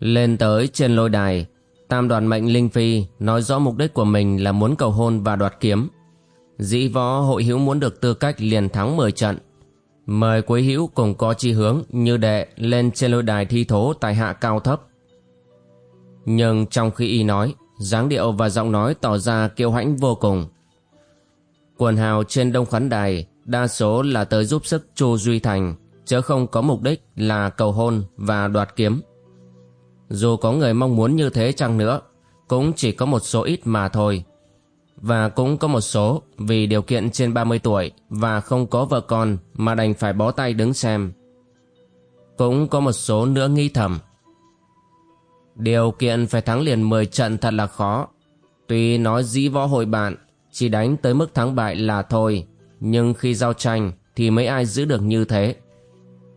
Lên tới trên lôi đài, Tam đoàn mệnh Linh Phi nói rõ mục đích của mình là muốn cầu hôn và đoạt kiếm. Dĩ võ hội hữu muốn được tư cách liền thắng 10 trận. Mời quý hữu cùng có chi hướng như đệ lên trên lôi đài thi thố tài hạ cao thấp. Nhưng trong khi y nói, dáng điệu và giọng nói tỏ ra kiêu hãnh vô cùng. Quần hào trên đông khán đài đa số là tới giúp sức Chu Duy Thành, chứ không có mục đích là cầu hôn và đoạt kiếm. Dù có người mong muốn như thế chăng nữa, cũng chỉ có một số ít mà thôi. Và cũng có một số vì điều kiện trên 30 tuổi và không có vợ con mà đành phải bó tay đứng xem. Cũng có một số nữa nghi thầm. Điều kiện phải thắng liền 10 trận thật là khó. Tuy nói dĩ võ hội bạn, chỉ đánh tới mức thắng bại là thôi, nhưng khi giao tranh thì mấy ai giữ được như thế.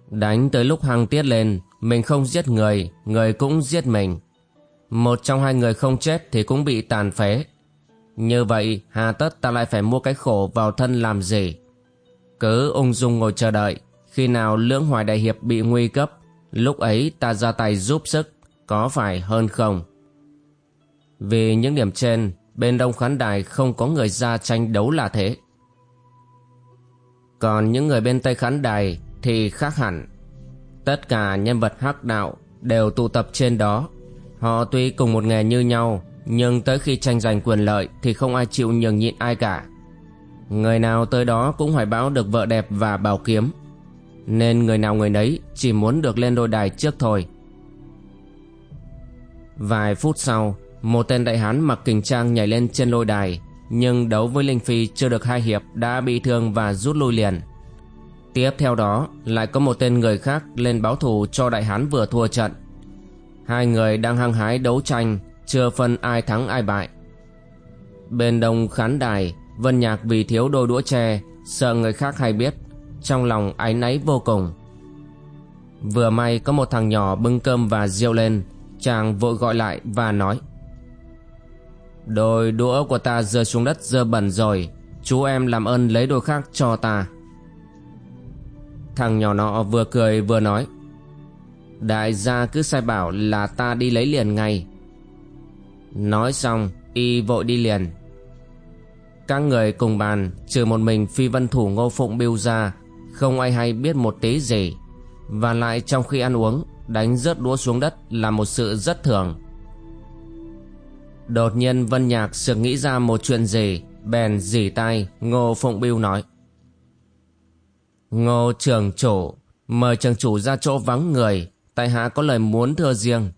Đánh tới lúc hăng tiết lên mình không giết người, người cũng giết mình. Một trong hai người không chết thì cũng bị tàn phế. Như vậy, hà tất ta lại phải mua cái khổ vào thân làm gì? Cứ ung dung ngồi chờ đợi, khi nào lưỡng hoài đại hiệp bị nguy cấp, lúc ấy ta ra tay giúp sức, có phải hơn không? Vì những điểm trên, bên đông khán đài không có người ra tranh đấu là thế. Còn những người bên tây khán đài thì khác hẳn. Tất cả nhân vật hắc đạo đều tụ tập trên đó. Họ tuy cùng một nghề như nhau, nhưng tới khi tranh giành quyền lợi thì không ai chịu nhường nhịn ai cả. Người nào tới đó cũng hoài bão được vợ đẹp và bảo kiếm. Nên người nào người nấy chỉ muốn được lên đôi đài trước thôi. Vài phút sau, một tên đại hán mặc kình trang nhảy lên trên lôi đài, nhưng đấu với Linh Phi chưa được hai hiệp đã bị thương và rút lui liền. Tiếp theo đó lại có một tên người khác lên báo thù cho đại hán vừa thua trận. Hai người đang hăng hái đấu tranh, chưa phân ai thắng ai bại. Bên đông khán đài, Vân Nhạc vì thiếu đôi đũa tre, sợ người khác hay biết, trong lòng áy náy vô cùng. Vừa may có một thằng nhỏ bưng cơm và rượu lên, chàng vội gọi lại và nói. Đôi đũa của ta rơi xuống đất dơ bẩn rồi, chú em làm ơn lấy đôi khác cho ta. Thằng nhỏ nọ vừa cười vừa nói, Đại gia cứ sai bảo là ta đi lấy liền ngay. Nói xong, y vội đi liền. Các người cùng bàn, Trừ một mình phi vân thủ ngô phụng biêu ra, Không ai hay biết một tí gì. Và lại trong khi ăn uống, Đánh rớt đũa xuống đất là một sự rất thường. Đột nhiên Vân Nhạc sực nghĩ ra một chuyện gì, Bèn dỉ tai, Ngô Phụng Biêu nói Ngô trường chủ, mời trường chủ ra chỗ vắng người, tại hạ có lời muốn thưa riêng.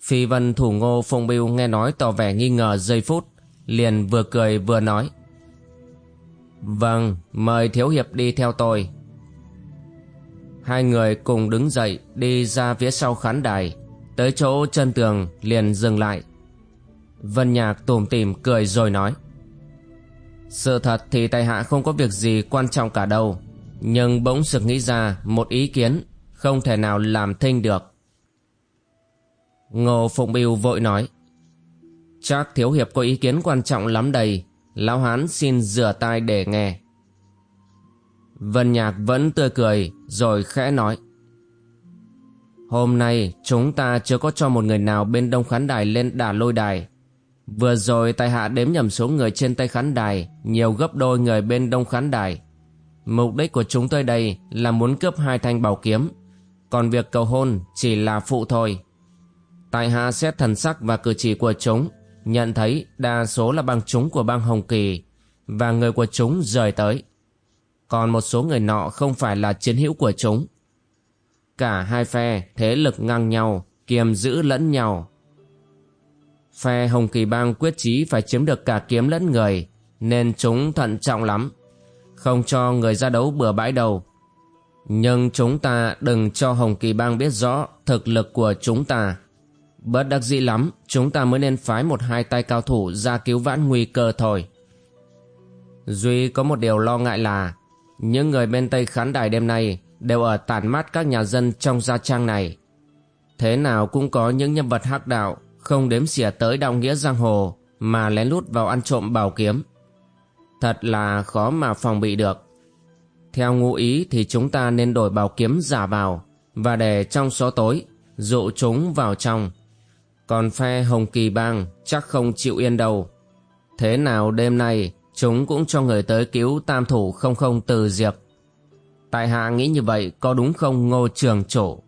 Phi vân thủ ngô phong biêu nghe nói tỏ vẻ nghi ngờ giây phút, liền vừa cười vừa nói. Vâng, mời thiếu hiệp đi theo tôi. Hai người cùng đứng dậy đi ra phía sau khán đài, tới chỗ chân tường liền dừng lại. Vân Nhạc tủm tỉm cười rồi nói. Sự thật thì tại hạ không có việc gì quan trọng cả đâu, Nhưng bỗng sực nghĩ ra một ý kiến Không thể nào làm thinh được. Ngô Phụng Biêu vội nói, Chắc thiếu hiệp có ý kiến quan trọng lắm đây, Lão Hán xin rửa tai để nghe. Vân Nhạc vẫn tươi cười Rồi khẽ nói, Hôm nay chúng ta chưa có cho một người nào bên đông khán đài lên đà lôi đài. Vừa rồi tại hạ đếm nhầm số người trên tay khán đài nhiều gấp đôi người bên đông khán đài. Mục đích của chúng tôi đây là muốn cướp hai thanh bảo kiếm, còn việc cầu hôn chỉ là phụ thôi. Tại hạ xét thần sắc và cử chỉ của chúng, nhận thấy đa số là bằng chúng của bang Hồng Kỳ và người của chúng rời tới. Còn một số người nọ không phải là chiến hữu của chúng. Cả hai phe thế lực ngang nhau, kiềm giữ lẫn nhau Phe Hồng Kỳ Bang quyết chí phải chiếm được cả kiếm lẫn người, nên chúng thận trọng lắm. Không cho người ra đấu bừa bãi đầu. Nhưng chúng ta đừng cho Hồng Kỳ Bang biết rõ thực lực của chúng ta. Bất đắc dĩ lắm, chúng ta mới nên phái một hai tay cao thủ ra cứu vãn nguy cơ thôi. Duy có một điều lo ngại là những người bên Tây khán đài đêm nay đều ở tản mát các nhà dân trong gia trang này. Thế nào cũng có những nhân vật hắc đạo không đếm xỉa tới đạo nghĩa giang hồ mà lén lút vào ăn trộm bảo kiếm. Thật là khó mà phòng bị được. Theo ngụ ý thì chúng ta nên đổi bảo kiếm giả vào và để trong số tối, dụ chúng vào trong. Còn phe Hồng Kỳ Bang chắc không chịu yên đâu. Thế nào đêm nay, chúng cũng cho người tới cứu tam thủ không không từ diệp. Tại hạ nghĩ như vậy có đúng không, ngô trường chủ?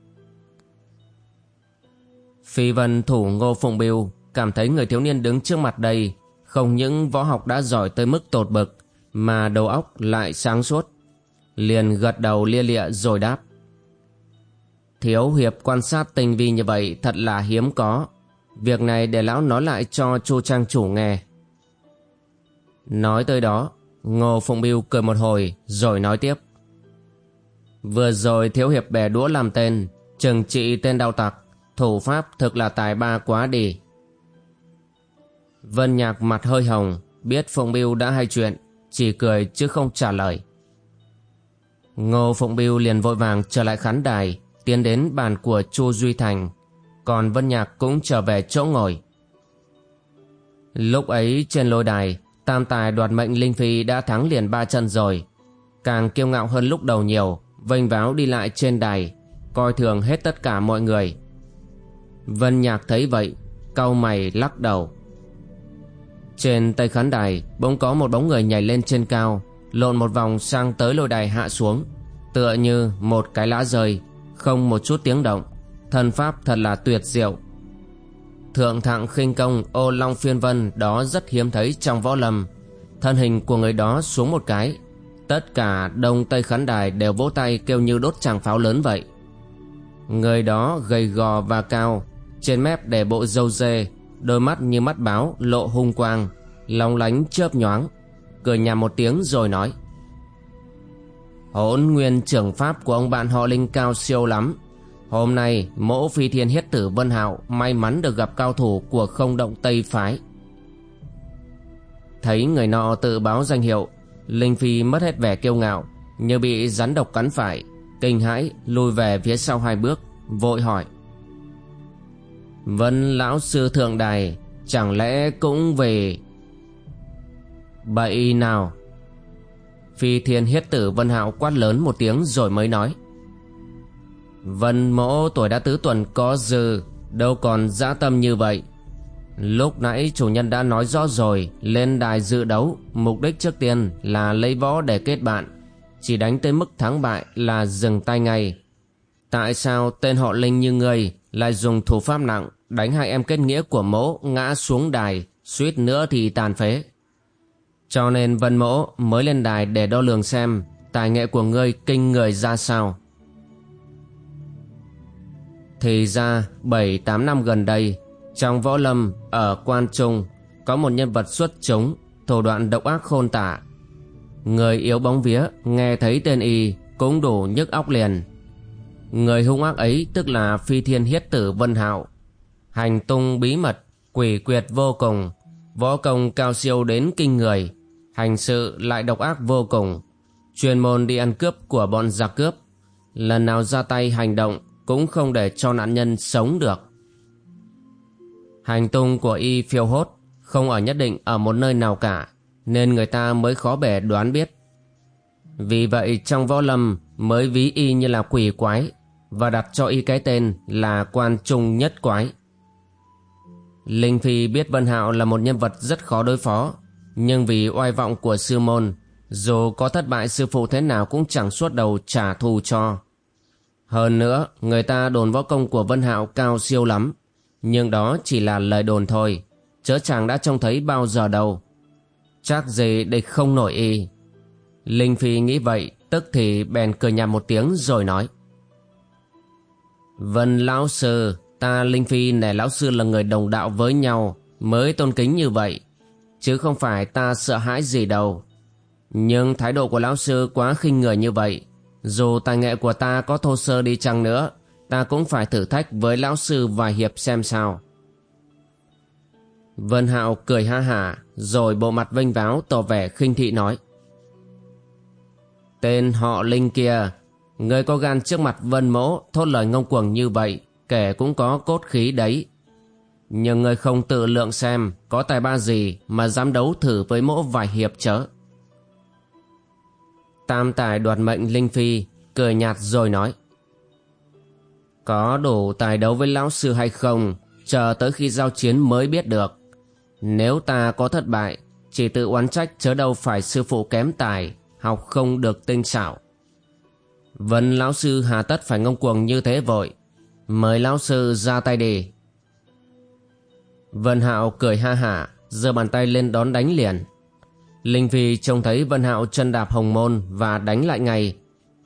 Phi vân thủ ngô phụng biêu cảm thấy người thiếu niên đứng trước mặt đây không những võ học đã giỏi tới mức tột bực mà đầu óc lại sáng suốt. Liền gật đầu lia lịa rồi đáp. Thiếu hiệp quan sát tinh vi như vậy thật là hiếm có. Việc này để lão nói lại cho chu trang chủ nghe. Nói tới đó, Ngô Phụng Biêu cười một hồi rồi nói tiếp. Vừa rồi thiếu hiệp bè đũa làm tên, trừng trị tên đau tặc, thủ pháp thực là tài ba quá đi. Vân Nhạc mặt hơi hồng, biết Phụng Biêu đã hay chuyện, chỉ cười chứ không trả lời. Ngô Phụng Biêu liền vội vàng trở lại khán đài, tiến đến bàn của Chu Duy Thành, còn Vân Nhạc cũng trở về chỗ ngồi. Lúc ấy trên lôi đài, Tam tài đoạt mệnh Linh Phi đã thắng liền ba chân rồi, càng kiêu ngạo hơn lúc đầu nhiều, vênh váo đi lại trên đài, coi thường hết tất cả mọi người. Vân Nhạc thấy vậy, cau mày lắc đầu. Trên tây khán đài bỗng có một bóng người nhảy lên trên cao Lộn một vòng sang tới lôi đài hạ xuống. Tựa như một cái lá rơi Không một chút tiếng động. Thần pháp thật là tuyệt diệu. Thượng thạng khinh công ô long phiên vân Đó rất hiếm thấy trong võ lâm. Thân hình của người đó xuống một cái. Tất cả đông tây khán đài đều vỗ tay kêu như đốt tràng pháo lớn vậy. Người đó gầy gò và cao trên mép để bộ râu dê, đôi mắt như mắt báo lộ hung quang Lóng lánh chớp nhoáng, cười nhà một tiếng rồi nói. Hỗn nguyên trưởng pháp của ông bạn họ linh cao siêu lắm. Hôm nay, mỗ phi thiên hiết tử vân hạo may mắn được gặp cao thủ của không động tây phái. Thấy người nọ tự báo danh hiệu, linh phi mất hết vẻ kiêu ngạo, như bị rắn độc cắn phải, kinh hãi lùi về phía sau hai bước, vội hỏi. Vân lão sư thượng đài, Chẳng lẽ cũng về Bậy nào? Phi thiên hiết tử Vân Hạo quát lớn một tiếng rồi mới nói. Vân mỗ tuổi đã tứ tuần có dư, Đâu còn dã tâm như vậy. Lúc nãy chủ nhân đã nói rõ rồi, Lên đài dự đấu, Mục đích trước tiên là lấy võ để kết bạn. Chỉ đánh tới mức thắng bại là dừng tay ngay. Tại sao tên họ Linh như người lại dùng thủ pháp nặng? Đánh hai em kết nghĩa của mỗ ngã xuống đài, suýt nữa thì tàn phế. Cho nên vân mỗ mới lên đài để đo lường xem tài nghệ của ngươi kinh người ra sao. Thì ra 7-8 năm gần đây, trong võ lâm ở Quan Trung có một nhân vật xuất chúng, thủ đoạn độc ác khôn tả. Người yếu bóng vía nghe thấy tên y cũng đủ nhức óc liền. Người hung ác ấy tức là phi thiên hiết tử Vân Hạo hành tung bí mật, quỷ quyệt vô cùng, võ công cao siêu đến kinh người, hành sự lại độc ác vô cùng, chuyên môn đi ăn cướp của bọn giặc cướp, lần nào ra tay hành động cũng không để cho nạn nhân sống được. Hành tung của y phiêu hốt, không ở nhất định ở một nơi nào cả, nên người ta mới khó bẻ đoán biết. Vì vậy trong võ lâm mới ví y như là quỷ quái và đặt cho y cái tên là quan trung nhất quái. Linh Phi biết Vân Hạo là một nhân vật rất khó đối phó, nhưng vì oai vọng của sư môn, dù có thất bại sư phụ thế nào cũng chẳng suốt đầu trả thù cho. Hơn nữa, người ta đồn võ công của Vân Hạo cao siêu lắm, nhưng đó chỉ là lời đồn thôi, chớ chàng đã trông thấy bao giờ đâu. Chắc gì địch không nổi y. Linh Phi nghĩ vậy, tức thì bèn cười nhạt một tiếng rồi nói. Vân Lão Sư, Ta Linh Phi nể lão sư là người đồng đạo với nhau mới tôn kính như vậy, chứ không phải ta sợ hãi gì đâu. Nhưng thái độ của lão sư quá khinh người như vậy, Dù tài nghệ của ta có thô sơ đi chăng nữa Ta cũng phải thử thách với lão sư vài hiệp xem sao Vân Hạo cười ha hả Rồi bộ mặt vênh váo tỏ vẻ khinh thị nói Tên họ Linh kia Người có gan trước mặt Vân Mỗ Thốt lời ngông cuồng như vậy kể cũng có cốt khí đấy. Nhưng người không tự lượng xem Có tài ba gì Mà dám đấu thử với mỗ vài hiệp chớ. Tam tài đoạt mệnh Linh Phi, Cười nhạt rồi nói. Có đủ tài đấu với lão sư hay không, Chờ tới khi giao chiến mới biết được. Nếu ta có thất bại, Chỉ tự oán trách chớ đâu phải sư phụ kém tài, Học không được tinh xảo. Vân lão sư hà tất phải ngông cuồng như thế vội Mời lão sư ra tay đi Vân Hạo cười ha hả giơ bàn tay lên đón đánh liền Linh Phi trông thấy Vân Hạo chân đạp hồng môn và đánh lại ngay.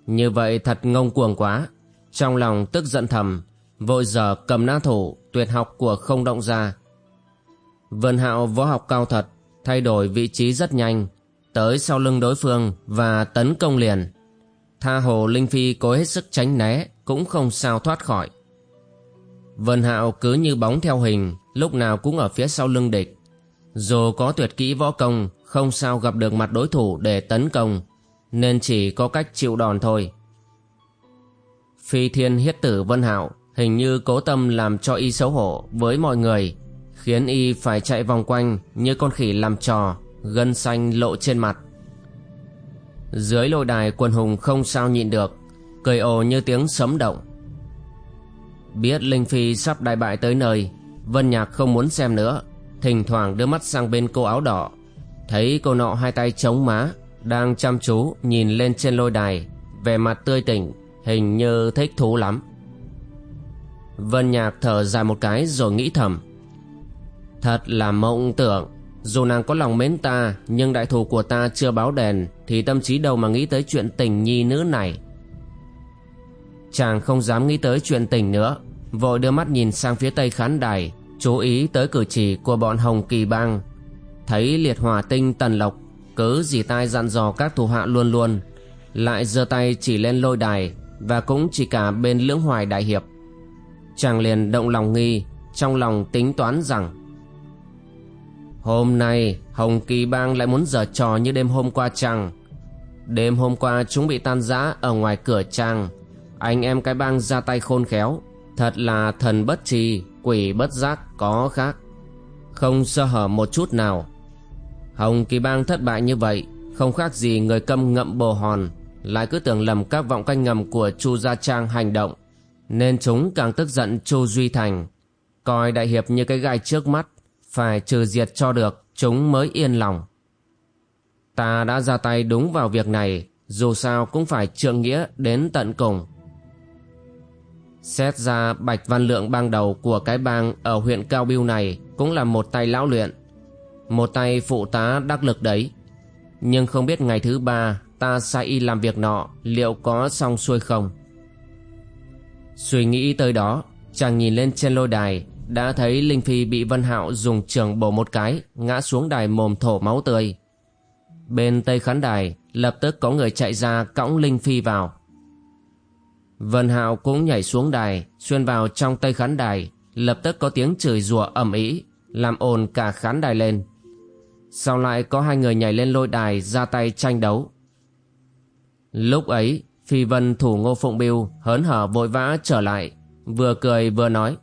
Như vậy thật ngông cuồng quá. Trong lòng tức giận thầm, vội giờ cầm na thủ tuyệt học của không động ra. Vân Hạo võ học cao thật, thay đổi vị trí rất nhanh, tới sau lưng đối phương và tấn công liền. Tha hồ Linh Phi cố hết sức tránh né, cũng không sao thoát khỏi. Vân Hạo cứ như bóng theo hình, lúc nào cũng ở phía sau lưng địch. Dù có tuyệt kỹ võ công, không sao gặp được mặt đối thủ để tấn công, nên chỉ có cách chịu đòn thôi. Phi thiên hiết tử Vân Hạo hình như cố tâm làm cho y xấu hổ với mọi người, khiến y phải chạy vòng quanh như con khỉ làm trò, gân xanh lộ trên mặt. Dưới lôi đài quần hùng không sao nhịn được, cười ồ như tiếng sấm động. Biết Linh Phi sắp đại bại tới nơi, Vân Nhạc không muốn xem nữa, thỉnh thoảng đưa mắt sang bên cô áo đỏ. Thấy cô nọ hai tay chống má Đang chăm chú nhìn lên trên lôi đài Vẻ mặt tươi tỉnh Hình như thích thú lắm. Vân Nhạc thở dài một cái rồi nghĩ thầm. Thật là mộng tưởng Dù nàng có lòng mến ta Nhưng đại thù của ta chưa báo đền Thì tâm trí đâu mà nghĩ tới chuyện tình nhi nữ này. Chàng không dám nghĩ tới chuyện tình nữa. Vội đưa mắt nhìn sang phía tây khán đài, Chú ý tới cử chỉ của bọn Hồng Kỳ Bang. Thấy liệt hỏa tinh tần lộc Cứ dì tai dặn dò các thủ hạ luôn luôn. Lại giơ tay chỉ lên lôi đài, Và cũng chỉ cả bên lưỡng hoài đại hiệp. Chàng liền động lòng nghi, Trong lòng tính toán rằng, Hôm nay, Hồng Kỳ Bang lại muốn giở trò như đêm hôm qua chăng? Đêm hôm qua chúng bị tan rã ở ngoài cửa trang anh em cái bang ra tay khôn khéo. Thật là thần bất trì, Quỷ bất giác có khác. Không sơ hở một chút nào. Hồng Kỳ Bang thất bại như vậy, Không khác gì người câm ngậm bồ hòn. Lại cứ tưởng lầm các vọng canh ngầm của Chu Gia Trang hành động, Nên chúng càng tức giận Chu Duy Thành. Coi đại hiệp như cái gai trước mắt, Phải trừ diệt cho được, Chúng mới yên lòng. Ta đã ra tay đúng vào việc này, Dù sao cũng phải trượng nghĩa đến tận cùng. Xét ra, Bạch Văn Lượng bang đầu của cái bang ở huyện Cao Biêu này cũng là một tay lão luyện, một tay phụ tá đắc lực đấy. Nhưng không biết ngày thứ ba, Ta sai y làm việc nọ Liệu có xong xuôi không? Suy nghĩ tới đó, Chàng nhìn lên trên lôi đài, Đã thấy Linh Phi bị Vân Hạo dùng trường bổ một cái, Ngã xuống đài mồm thổ máu tươi. Bên tây khán đài, Lập tức có người chạy ra cõng Linh Phi vào. Vân Hạo cũng nhảy xuống đài, Xuyên vào trong tây khán đài, Lập tức có tiếng chửi rủa ầm ĩ, Làm ồn cả khán đài lên. Sau lại có hai người nhảy lên lôi đài ra tay tranh đấu. Lúc ấy, Phi Vân thủ ngô phụng biêu Hớn hở vội vã trở lại, Vừa cười vừa nói,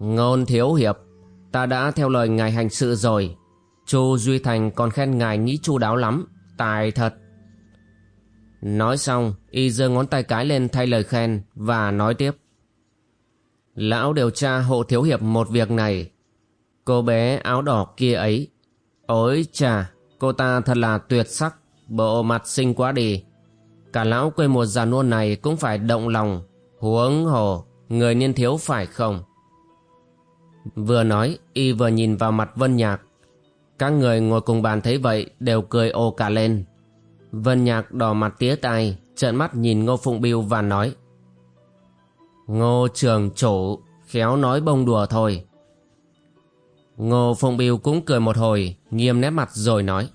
Ngôn thiếu hiệp, Ta đã theo lời ngài hành sự rồi. Chu Duy Thành còn khen ngài nghĩ chu đáo lắm, Tài thật. Nói xong Y giơ ngón tay cái lên thay lời khen Và nói tiếp Lão điều tra hộ thiếu hiệp một việc này Cô bé áo đỏ kia ấy. Ôi chà, cô ta thật là tuyệt sắc, bộ mặt xinh quá đi. Cả lão quê một già nua này cũng phải động lòng, huống hồ, người niên thiếu phải không? Vừa nói, y vừa nhìn vào mặt Vân Nhạc. Các người ngồi cùng bàn thấy vậy đều cười ồ cả lên. Vân Nhạc đỏ mặt tía tai, trợn mắt nhìn Ngô Phụng Biêu và nói. Ngô trường chủ, khéo nói bông đùa thôi. Ngô Phụng Biêu cũng cười một hồi, nghiêm nét mặt rồi nói.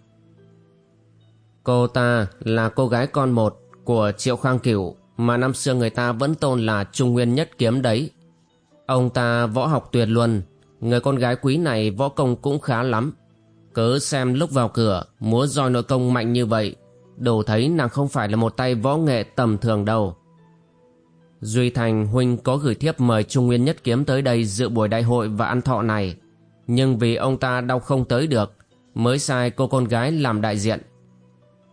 Cô ta là cô gái con một, của Triệu Khang Cửu mà năm xưa người ta vẫn tôn là Trung Nguyên nhất kiếm đấy. Ông ta võ học tuyệt luân, người con gái quý này võ công cũng khá lắm. Cứ xem lúc vào cửa, múa roi nội công mạnh như vậy, đủ thấy nàng không phải là một tay võ nghệ tầm thường đâu. Duy Thành huynh có gửi thiếp mời Trung Nguyên Nhất Kiếm tới đây dự buổi đại hội và ăn thọ này, nhưng vì ông ta đau không tới được, mới sai cô con gái làm đại diện.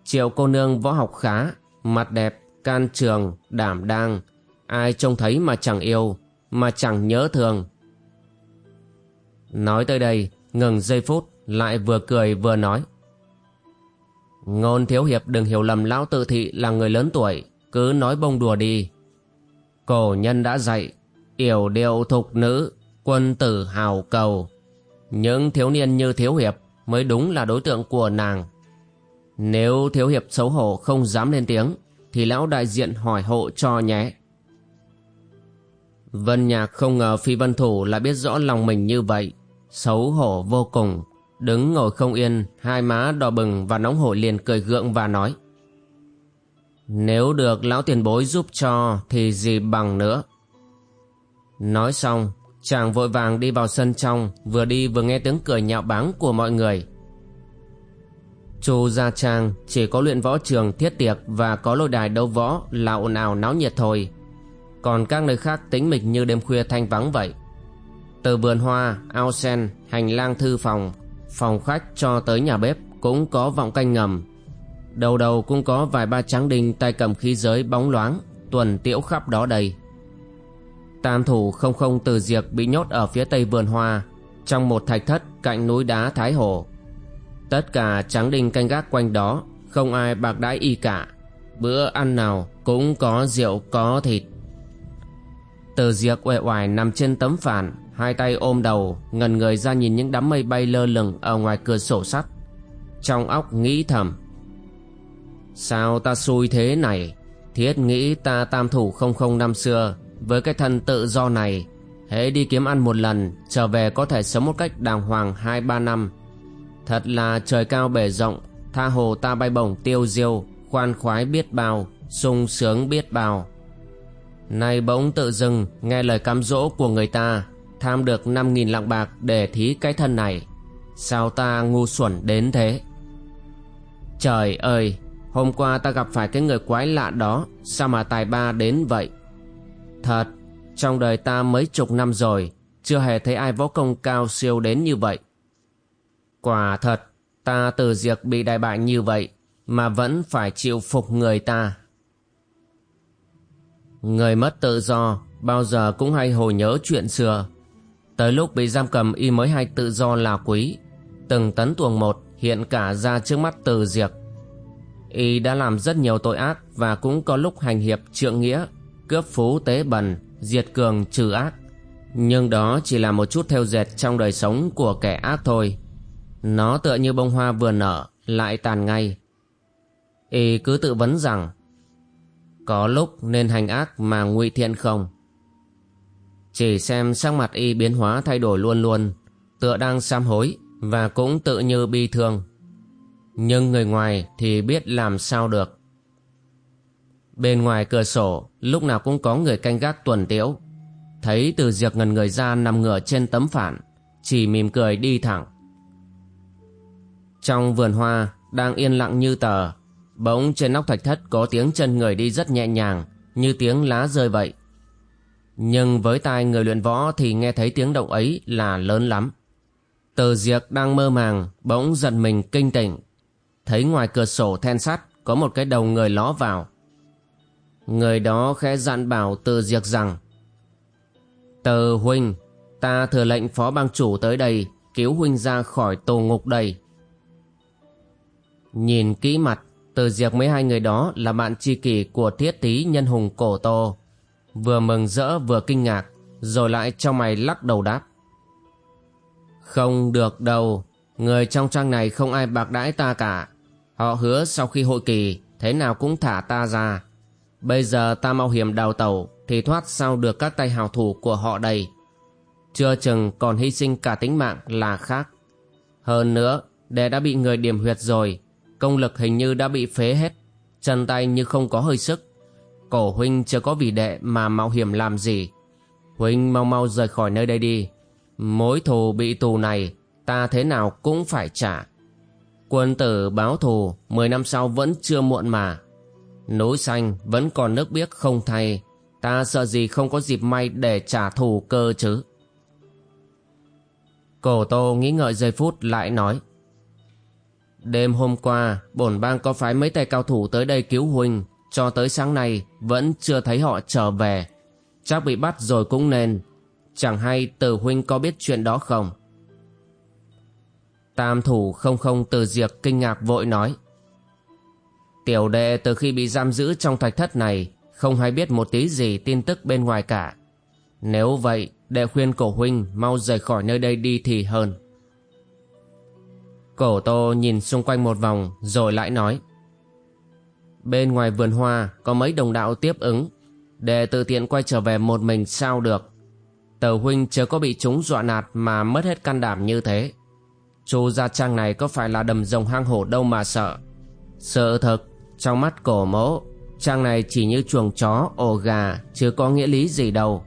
Triệu cô nương võ học khá, mặt đẹp, can trường, đảm đang, ai trông thấy mà chẳng yêu, mà chẳng nhớ thương. Nói tới đây, ngừng giây phút, lại vừa cười vừa nói. Ngôn thiếu hiệp đừng hiểu lầm lão tự thị là người lớn tuổi, cứ nói bông đùa đi. Cổ nhân đã dạy, yểu điệu thục nữ, quân tử hào cầu. Những thiếu niên như thiếu hiệp mới đúng là đối tượng của nàng. Nếu thiếu hiệp xấu hổ không dám lên tiếng, thì lão đại diện hỏi hộ cho nhé. Vân Nhạc không ngờ Phi Vân Thủ lại biết rõ lòng mình như vậy, xấu hổ vô cùng, đứng ngồi không yên, hai má đỏ bừng và nóng hổi liền cười gượng và nói. Nếu được lão tiền bối giúp cho thì gì bằng nữa. Nói xong, chàng vội vàng đi vào sân trong, vừa đi vừa nghe tiếng cười nhạo báng của mọi người. Chu Gia Trang chỉ có luyện võ trường thiết tiệc và có lôi đài đấu võ là ồn ào náo nhiệt thôi. Còn các nơi khác tĩnh mịch như đêm khuya thanh vắng vậy. Từ vườn hoa, ao sen, hành lang thư phòng, phòng khách cho tới nhà bếp cũng có vọng canh ngầm. Đầu đầu cũng có vài ba tráng đinh tay cầm khí giới bóng loáng, tuần tiễu khắp đó đây. Tam thủ không không từ diệt bị nhốt ở phía tây vườn hoa, trong một thạch thất cạnh núi đá Thái Hồ. Tất cả tráng đinh canh gác quanh đó, không ai bạc đãi y cả. Bữa ăn nào cũng có rượu có thịt. Từ diệt uể oải nằm trên tấm phản, hai tay ôm đầu, ngần người ra nhìn những đám mây bay lơ lửng ở ngoài cửa sổ sắt. Trong óc nghĩ thầm. Sao ta xui thế này? Thiết nghĩ ta tam thủ không không năm xưa, với cái thân tự do này, hễ đi kiếm ăn một lần, trở về có thể sống một cách đàng hoàng hai ba năm. Thật là trời cao bể rộng, tha hồ ta bay bổng tiêu diêu, khoan khoái biết bao, sung sướng biết bao. Nay bỗng tự dưng nghe lời cám dỗ của người ta tham được 5.000 lạng bạc để thí cái thân này. Sao ta ngu xuẩn đến thế? Trời ơi, hôm qua ta gặp phải cái người quái lạ đó, sao mà tài ba đến vậy? Thật, trong đời ta mấy chục năm rồi, chưa hề thấy ai võ công cao siêu đến như vậy. Quả thật, ta từ diệt bị đại bại như vậy, mà vẫn phải chịu phục người ta. Người mất tự do, bao giờ cũng hay hồi nhớ chuyện xưa. Tới lúc bị giam cầm, y mới hay tự do là quý. Từng tấn tuồng một, hiện cả ra trước mắt từ diệt. Y đã làm rất nhiều tội ác Và cũng có lúc hành hiệp trượng nghĩa, Cướp phú tế bần, Diệt cường trừ ác. Nhưng đó chỉ là một chút theo dệt trong đời sống của kẻ ác thôi. Nó tựa như bông hoa vừa nở, Lại tàn ngay. Y cứ tự vấn rằng, Có lúc nên hành ác mà ngụy thiện không? Chỉ xem sắc mặt y biến hóa thay đổi luôn luôn, tựa đang sám hối và cũng tự như bi thương. Nhưng người ngoài thì biết làm sao được. Bên ngoài cửa sổ lúc nào cũng có người canh gác tuần tiễu. Thấy từ diệt ngần người ra nằm ngửa trên tấm phản, chỉ mỉm cười đi thẳng. Trong vườn hoa đang yên lặng như tờ, bỗng trên nóc thạch thất có tiếng chân người đi rất nhẹ nhàng, như tiếng lá rơi vậy. Nhưng với tai người luyện võ thì nghe thấy tiếng động ấy là lớn lắm. Từ diệt đang mơ màng, bỗng giật mình kinh tỉnh. Thấy ngoài cửa sổ then sắt có một cái đầu người ló vào. Người đó khẽ dặn bảo từ diệt rằng Từ huynh, ta thừa lệnh phó bang chủ tới đây, cứu huynh ra khỏi tù ngục đây. Nhìn kỹ mặt, từ diệt mấy hai người đó là bạn tri kỷ của thiết tý nhân hùng cổ tô vừa mừng rỡ vừa kinh ngạc, rồi lại trong mày lắc đầu đáp. Không được đâu, người trong trang này không ai bạc đãi ta cả. Họ hứa sau khi hội kỳ, thế nào cũng thả ta ra. Bây giờ ta mạo hiểm đào tẩu thì thoát sao được các tay hào thủ của họ đây. Chưa chừng còn hy sinh cả tính mạng là khác. Hơn nữa, đệ đã bị người điểm huyệt rồi, công lực hình như đã bị phế hết. chân tay như không có hơi sức. Cổ huynh chưa có vì đệ mà mạo hiểm làm gì. Huynh mau mau rời khỏi nơi đây đi. Mối thù bị tù này ta thế nào cũng phải trả. Quân tử báo thù 10 năm sau vẫn chưa muộn mà. Núi xanh vẫn còn nước biếc không thay. Ta sợ gì không có dịp may để trả thù cơ chứ. Cổ tô nghĩ ngợi giây phút lại nói. Đêm hôm qua, bổn bang có phái mấy tay cao thủ tới đây cứu huynh, cho tới sáng nay vẫn chưa thấy họ trở về. Chắc bị bắt rồi cũng nên. Chẳng hay từ huynh có biết chuyện đó không? Tam thủ không không từ Diệc kinh ngạc vội nói. Tiểu đệ từ khi bị giam giữ trong thạch thất này không hay biết một tí gì tin tức bên ngoài cả. Nếu vậy, đệ khuyên cổ huynh mau rời khỏi nơi đây đi thì hơn. Cổ tô nhìn xung quanh một vòng rồi lại nói. Bên ngoài vườn hoa có mấy đồng đạo tiếp ứng. Để tự tiện quay trở về một mình sao được. Tờ huynh chớ có bị chúng dọa nạt mà mất hết can đảm như thế. Chu gia trang này có phải là đầm rồng hang hổ đâu mà sợ. Sự thật trong mắt cổ mỗ, trang này chỉ như chuồng chó, ổ gà, chứ có nghĩa lý gì đâu.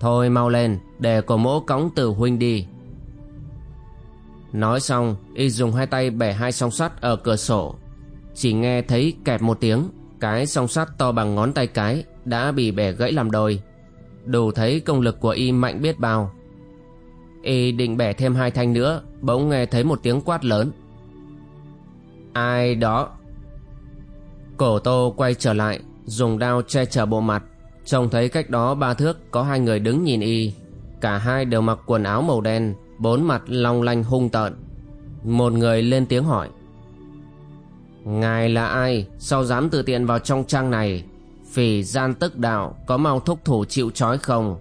Thôi mau lên, để cổ mỗ cõng tử huynh đi. Nói xong, y dùng hai tay bẻ hai song sắt ở cửa sổ. Chỉ nghe thấy kẹp một tiếng, cái song sắt to bằng ngón tay cái đã bị bẻ gãy làm đôi. Đủ thấy công lực của y mạnh biết bao. Y định bẻ thêm hai thanh nữa, bỗng nghe thấy một tiếng quát lớn. Ai đó? Cổ tô quay trở lại, dùng đao che chở bộ mặt. Trông thấy cách đó ba thước có hai người đứng nhìn y. Cả hai đều mặc quần áo màu đen, bốn mặt long lanh hung tợn một người lên tiếng hỏi ngài là ai? Sao dám tự tiện vào trong trang này? Phỉ gian tức đạo có mau thúc thủ chịu trói không?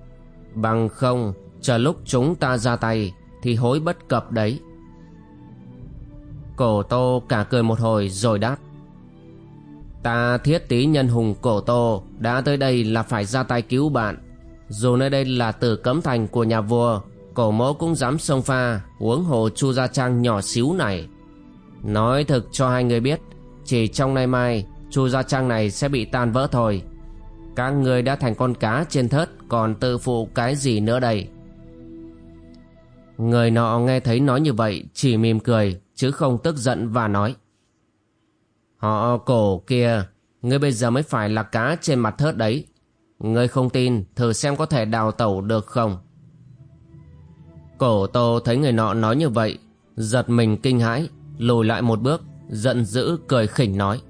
Bằng không, chờ lúc chúng ta ra tay thì hối bất cập đấy. Cổ tô cả cười một hồi rồi đáp. Ta thiết tí nhân hùng cổ tô đã tới đây là phải ra tay cứu bạn. Dù nơi đây là tử cấm thành của nhà vua, cổ mẫu cũng dám xông pha uống hồ chu gia trang nhỏ xíu này. Nói thực cho hai người biết chỉ trong nay mai, chu gia trang này sẽ bị tan vỡ thôi. Các người đã thành con cá trên thớt, còn tự phụ cái gì nữa đây? Người nọ nghe thấy nói như vậy, chỉ mỉm cười, chứ không tức giận và nói. Họ cổ kia, ngươi bây giờ mới phải là cá trên mặt thớt đấy. Ngươi không tin, thử xem có thể đào tẩu được không? Cổ tô thấy người nọ nói như vậy, Giật mình kinh hãi, Lùi lại một bước. Giận dữ cười khỉnh nói.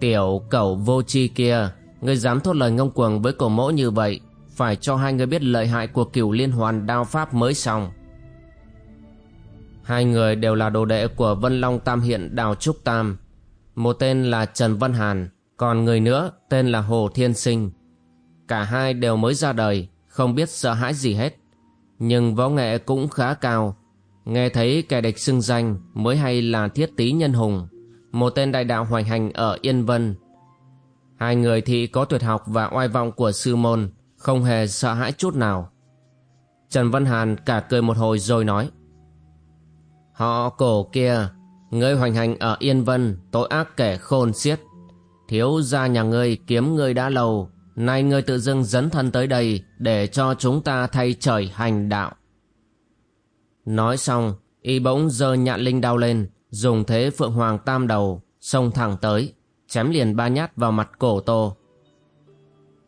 Tiểu cẩu vô chi kia, Ngươi dám thốt lời ngông cuồng với cổ mẫu như vậy, Phải cho hai người biết lợi hại của cửu liên hoàn đao pháp mới xong. Hai người đều là đồ đệ của Vân Long Tam Hiện Đào Trúc Tam. Một tên là Trần Văn Hàn, Còn người nữa tên là Hồ Thiên Sinh. Cả hai đều mới ra đời, Không biết sợ hãi gì hết. Nhưng võ nghệ cũng khá cao. Nghe thấy kẻ địch xưng danh mới hay là thiết tý nhân hùng, một tên đại đạo hoành hành ở Yên Vân. Hai người thì có tuyệt học và oai vọng của sư môn, không hề sợ hãi chút nào. Trần Văn Hàn cả cười một hồi rồi nói. Họ cổ kia, ngươi hoành hành ở Yên Vân, tội ác kẻ khôn xiết. Thiếu gia nhà ngươi kiếm ngươi đã lâu, Nay ngươi tự dưng dấn thân tới đây để cho chúng ta thay trời hành đạo. Nói xong, y bỗng giơ nhạn linh đao lên, dùng thế phượng hoàng tam đầu, xông thẳng tới, chém liền ba nhát vào mặt cổ tô.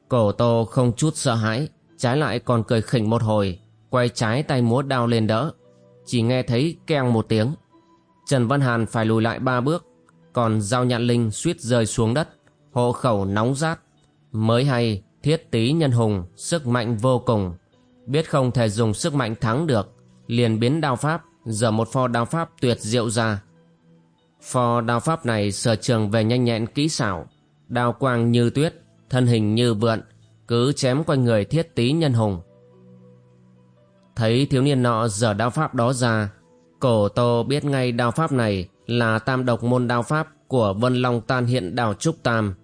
Cổ tô không chút sợ hãi, trái lại còn cười khỉnh một hồi, quay trái tay múa đao lên đỡ. Chỉ nghe thấy keng một tiếng. Trần Văn Hàn phải lùi lại ba bước, còn dao nhạn linh suýt rơi xuống đất, hộ khẩu nóng rát Mới hay thiết tý nhân hùng sức mạnh vô cùng Biết không thể dùng sức mạnh thắng được Liền biến đao pháp Giờ một pho đao pháp tuyệt diệu ra. Pho đao pháp này sở trường về nhanh nhẹn kỹ xảo, Đao quang như tuyết, Thân hình như vượn, Cứ chém quanh người thiết tý nhân hùng. Thấy thiếu niên nọ giở đao pháp đó ra, Cổ tô biết ngay đao pháp này Là tam độc môn đao pháp Của Vân Long tan hiện đào Trúc Tam.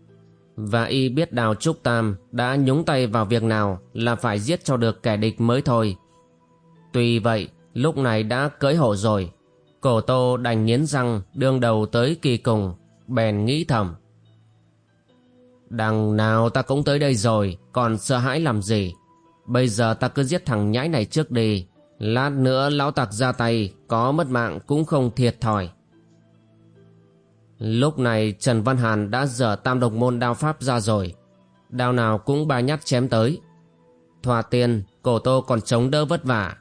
Và y biết Đào Trúc Tam đã nhúng tay vào việc nào là phải giết cho được kẻ địch mới thôi. Tuy vậy, lúc này đã cưỡi hổ rồi. Cổ tô đành nghiến răng đương đầu tới kỳ cùng, bèn nghĩ thầm. Đằng nào ta cũng tới đây rồi, còn sợ hãi làm gì? Bây giờ ta cứ giết thằng nhãi này trước đi. Lát nữa lão tặc ra tay, có mất mạng cũng không thiệt thòi. Lúc này Trần Văn Hàn đã dở tam độc môn đao pháp ra rồi. Đao nào cũng ba nhát chém tới. Thoa tiên, cổ tô còn chống đỡ vất vả.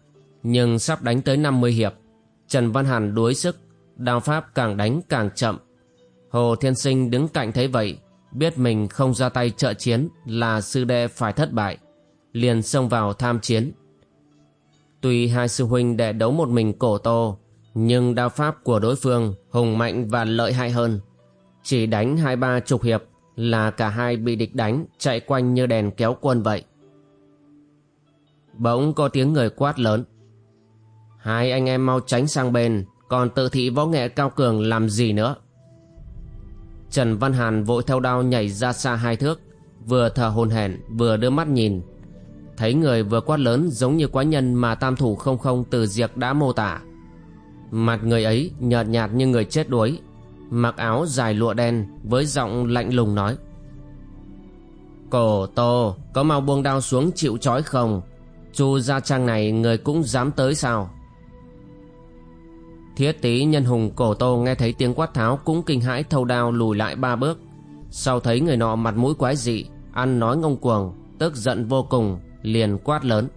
Nhưng sắp đánh tới 50 hiệp. Trần Văn Hàn đuối sức, đao pháp càng đánh càng chậm. Hồ Thiên Sinh đứng cạnh thấy vậy, biết mình không ra tay trợ chiến là sư đệ phải thất bại. Liền xông vào tham chiến. Tuy hai sư huynh đệ đấu một mình cổ tô, nhưng đao pháp của đối phương hùng mạnh và lợi hại hơn. Chỉ đánh hai ba chục hiệp là cả hai bị địch đánh chạy quanh như đèn kéo quân vậy. Bỗng có tiếng người quát lớn. Hai anh em mau tránh sang bên, còn tự thị võ nghệ cao cường làm gì nữa. Trần Văn Hàn vội theo đao nhảy ra xa hai thước, vừa thở hồn hển vừa đưa mắt nhìn. Thấy người vừa quát lớn giống như quái nhân mà tam thủ không không từ diệt đã mô tả. Mặt người ấy nhợt nhạt như người chết đuối Mặc áo dài lụa đen Với giọng lạnh lùng nói Cổ tô Có mau buông đao xuống chịu trói không Chu gia trang này Người cũng dám tới sao Thiết tí nhân hùng cổ tô nghe thấy tiếng quát tháo Cũng kinh hãi thâu đao lùi lại ba bước Sau thấy người nọ mặt mũi quái dị Ăn nói ngông cuồng Tức giận vô cùng Liền quát lớn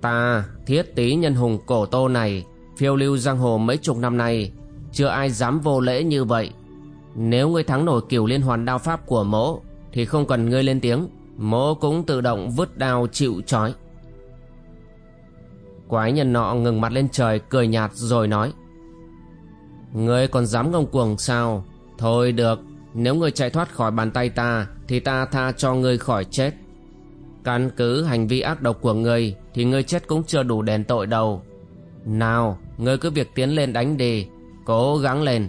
Ta, thiết tí nhân hùng cổ tô này, phiêu lưu giang hồ mấy chục năm nay, chưa ai dám vô lễ như vậy. Nếu ngươi thắng nổi cửu liên hoàn đao pháp của mỗ, thì không cần ngươi lên tiếng, mỗ cũng tự động vứt đao chịu trói. Quái nhân nọ ngừng mặt lên trời, cười nhạt rồi nói, Ngươi còn dám ngông cuồng sao? Thôi được, Nếu ngươi chạy thoát khỏi bàn tay ta, Thì ta tha cho ngươi khỏi chết. Căn cứ hành vi ác độc của ngươi, Thì ngươi chết cũng chưa đủ đền tội đâu. Nào, Ngươi cứ việc tiến lên đánh đi, Cố gắng lên.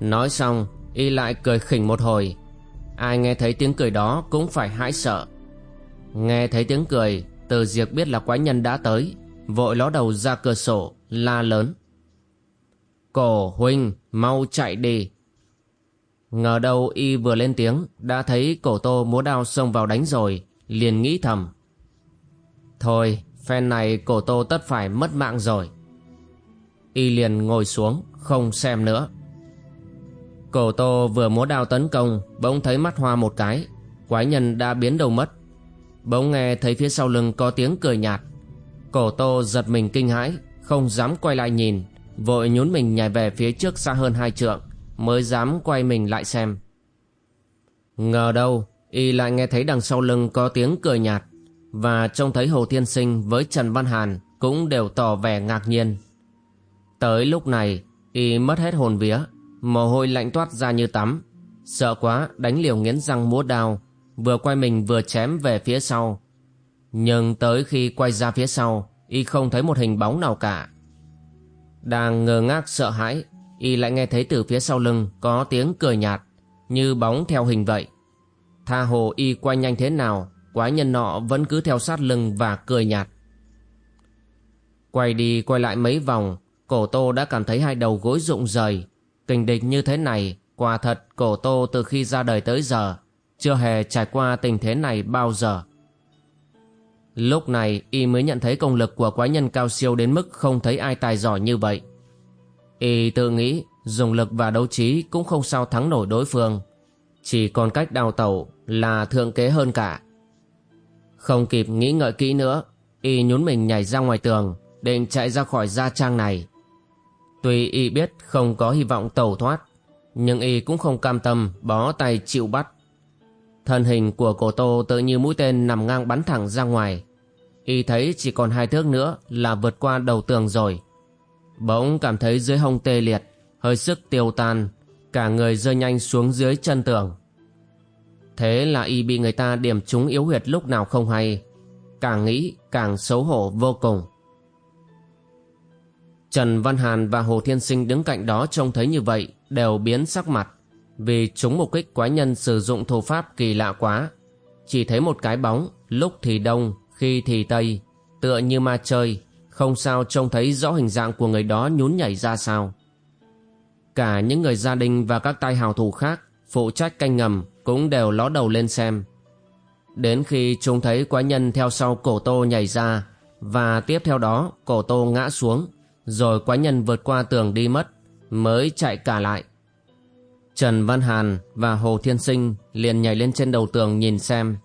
Nói xong, Y lại cười khỉnh một hồi. Ai nghe thấy tiếng cười đó Cũng phải hãi sợ. Nghe thấy tiếng cười từ diệt biết là quái nhân đã tới, Vội ló đầu ra cửa sổ, La lớn. Cổ huynh, mau chạy đi. Ngờ đâu y vừa lên tiếng, Đã thấy cổ tô múa đao xông vào đánh rồi, Liền nghĩ thầm. Thôi, phen này cổ tô tất phải mất mạng rồi. Y liền ngồi xuống, Không xem nữa. Cổ tô vừa múa đao tấn công, Bỗng thấy mắt hoa một cái, Quái nhân đã biến đầu mất. Bỗng nghe thấy phía sau lưng có tiếng cười nhạt Cổ tô giật mình kinh hãi Không dám quay lại nhìn Vội nhún mình nhảy về phía trước xa hơn hai trượng mới dám quay mình lại xem. Ngờ đâu, y lại nghe thấy đằng sau lưng có tiếng cười nhạt, và trông thấy Hồ Thiên Sinh với Trần Văn Hàn cũng đều tỏ vẻ ngạc nhiên. Tới lúc này, y mất hết hồn vía, mồ hôi lạnh toát ra như tắm, sợ quá đánh liều nghiến răng múa đao, vừa quay mình vừa chém về phía sau. Nhưng tới khi quay ra phía sau, y không thấy một hình bóng nào cả. Đang ngơ ngác sợ hãi, y lại nghe thấy từ phía sau lưng có tiếng cười nhạt như bóng theo hình vậy tha hồ y quay nhanh thế nào quái nhân nọ vẫn cứ theo sát lưng và cười nhạt quay đi quay lại mấy vòng cổ tô đã cảm thấy hai đầu gối rụng rời kình địch như thế này quả thật cổ tô từ khi ra đời tới giờ chưa hề trải qua tình thế này bao giờ lúc này y mới nhận thấy công lực của quái nhân cao siêu đến mức không thấy ai tài giỏi như vậy Y tự nghĩ dùng lực và đấu trí cũng không sao thắng nổi đối phương. Chỉ còn cách đào tẩu là thượng kế hơn cả. Không kịp nghĩ ngợi kỹ nữa, Y nhún mình nhảy ra ngoài tường, định chạy ra khỏi gia trang này. Tuy Y biết không có hy vọng tẩu thoát, nhưng Y cũng không cam tâm bó tay chịu bắt. Thân hình của cổ tô tự như mũi tên nằm ngang bắn thẳng ra ngoài. Y thấy chỉ còn hai thước nữa là vượt qua đầu tường rồi. Bỗng cảm thấy dưới hông tê liệt, hơi sức tiêu tan, cả người rơi nhanh xuống dưới chân tường. Thế là y bị người ta điểm trúng yếu huyệt lúc nào không hay, càng nghĩ càng xấu hổ vô cùng. Trần Văn Hàn và Hồ Thiên Sinh đứng cạnh đó trông thấy như vậy đều biến sắc mặt vì chúng mục kích quái nhân sử dụng thủ pháp kỳ lạ quá. Chỉ thấy một cái bóng, lúc thì đông, khi thì tây, tựa như ma chơi không sao trông thấy rõ hình dạng của người đó nhún nhảy ra sao. Cả những người gia đình và các tay hào thủ khác, phụ trách canh ngầm, cũng đều ló đầu lên xem. Đến khi chúng thấy quái nhân theo sau cổ tô nhảy ra, và tiếp theo đó, cổ tô ngã xuống, rồi quái nhân vượt qua tường đi mất, mới chạy cả lại. Trần Văn Hàn và Hồ Thiên Sinh liền nhảy lên trên đầu tường nhìn xem,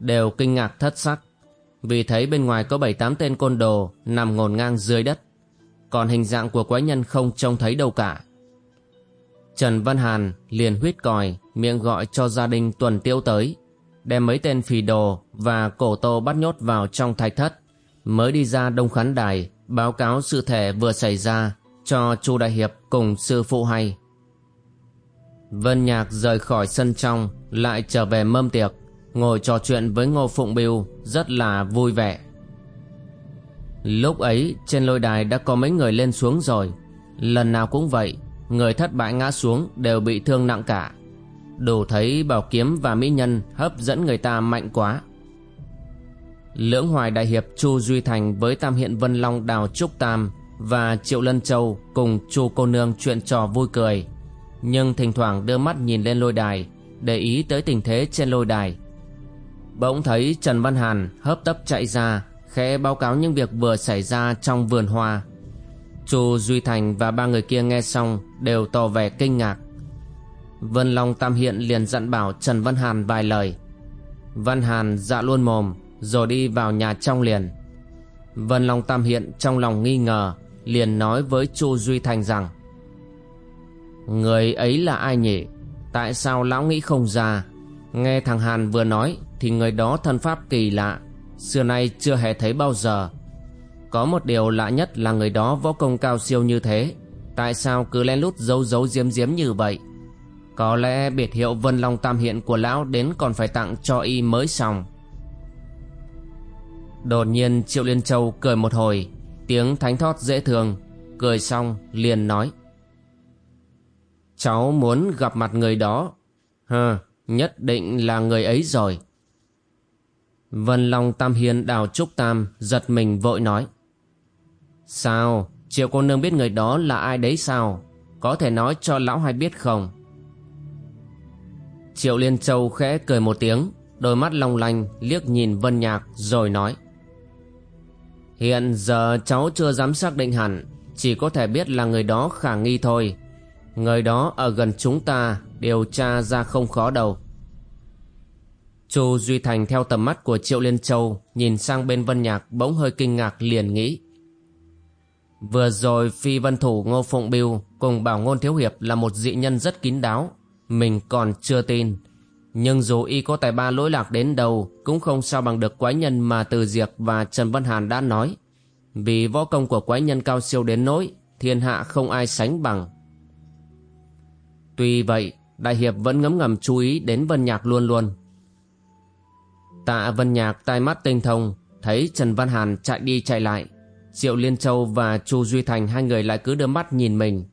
đều kinh ngạc thất sắc vì thấy bên ngoài có bảy tám tên côn đồ nằm ngổn ngang dưới đất, còn hình dạng của quái nhân không trông thấy đâu cả. Trần Văn Hàn liền huyết còi, miệng gọi cho gia đình tuần tiêu tới, đem mấy tên phì đồ và cổ tô bắt nhốt vào trong thạch thất, mới đi ra đông khán đài báo cáo sự thể vừa xảy ra cho chu đại hiệp cùng sư phụ hay vân nhạc rời khỏi sân trong, lại trở về mâm tiệc, ngồi trò chuyện với ngô phụng biêu rất là vui vẻ. Lúc ấy, trên lôi đài đã có mấy người lên xuống rồi. Lần nào cũng vậy, người thất bại ngã xuống đều bị thương nặng cả. Đủ thấy bảo kiếm và mỹ nhân hấp dẫn người ta mạnh quá. Lưỡng hoài đại hiệp chu duy thành với tam hiện vân long đào trúc tam và triệu lân châu cùng chu cô nương chuyện trò vui cười nhưng thỉnh thoảng đưa mắt nhìn lên lôi đài, để ý tới tình thế trên lôi đài. Bỗng thấy trần văn hàn hấp tấp chạy ra, khẽ báo cáo những việc vừa xảy ra trong vườn hoa. Chu duy thành và ba người kia nghe xong đều tỏ vẻ kinh ngạc. Vân long tam hiện liền dặn bảo trần văn hàn vài lời. Văn hàn dạ luôn mồm, rồi đi vào nhà trong liền. Vân long tam hiện trong lòng nghi ngờ, liền nói với chu duy thành rằng người ấy là ai nhỉ? Tại sao lão nghĩ không ra? Nghe thằng hàn vừa nói, thì người đó thân pháp kỳ lạ. Xưa nay chưa hề thấy bao giờ. Có một điều lạ nhất là người đó võ công cao siêu như thế. Tại sao cứ len lút giấu giấu giếm giếm như vậy? Có lẽ biệt hiệu vân long tam hiện của lão đến còn phải tặng cho y mới xong. Đột nhiên Triệu Liên Châu cười một hồi, Tiếng thánh thót dễ thương. Cười xong, liền nói Cháu muốn gặp mặt người đó. Hờ Nhất định là người ấy rồi. Vân Long Tam Hiên đào Trúc Tam, Giật mình vội nói. Sao? Triệu cô nương biết người đó là ai đấy sao? Có thể nói cho lão hay biết không? Triệu Liên Châu khẽ cười một tiếng, Đôi mắt long lanh liếc nhìn Vân Nhạc rồi nói. Hiện giờ cháu chưa dám xác định hẳn, Chỉ có thể biết là người đó khả nghi thôi. Người đó ở gần chúng ta Điều tra ra không khó đâu. Chu Duy Thành theo tầm mắt của Triệu Liên Châu, Nhìn sang bên Vân Nhạc, bỗng hơi kinh ngạc liền nghĩ. Vừa rồi Phi Vân Thủ, Ngô Phụng Biêu Cùng Bảo Ngôn Thiếu Hiệp là một dị nhân rất kín đáo, Mình còn chưa tin. Nhưng dù y có tài ba lỗi lạc đến đâu, Cũng không sao bằng được quái nhân mà Từ Diệp và Trần Văn Hàn đã nói. Vì võ công của quái nhân cao siêu đến nỗi, Thiên hạ không ai sánh bằng. Tuy vậy, Đại Hiệp vẫn ngấm ngầm chú ý đến Vân Nhạc luôn luôn. Tạ Vân Nhạc tai mắt tinh thông, Thấy Trần Văn Hàn chạy đi chạy lại. Triệu Liên Châu và Chu Duy Thành, Hai người lại cứ đưa mắt nhìn mình,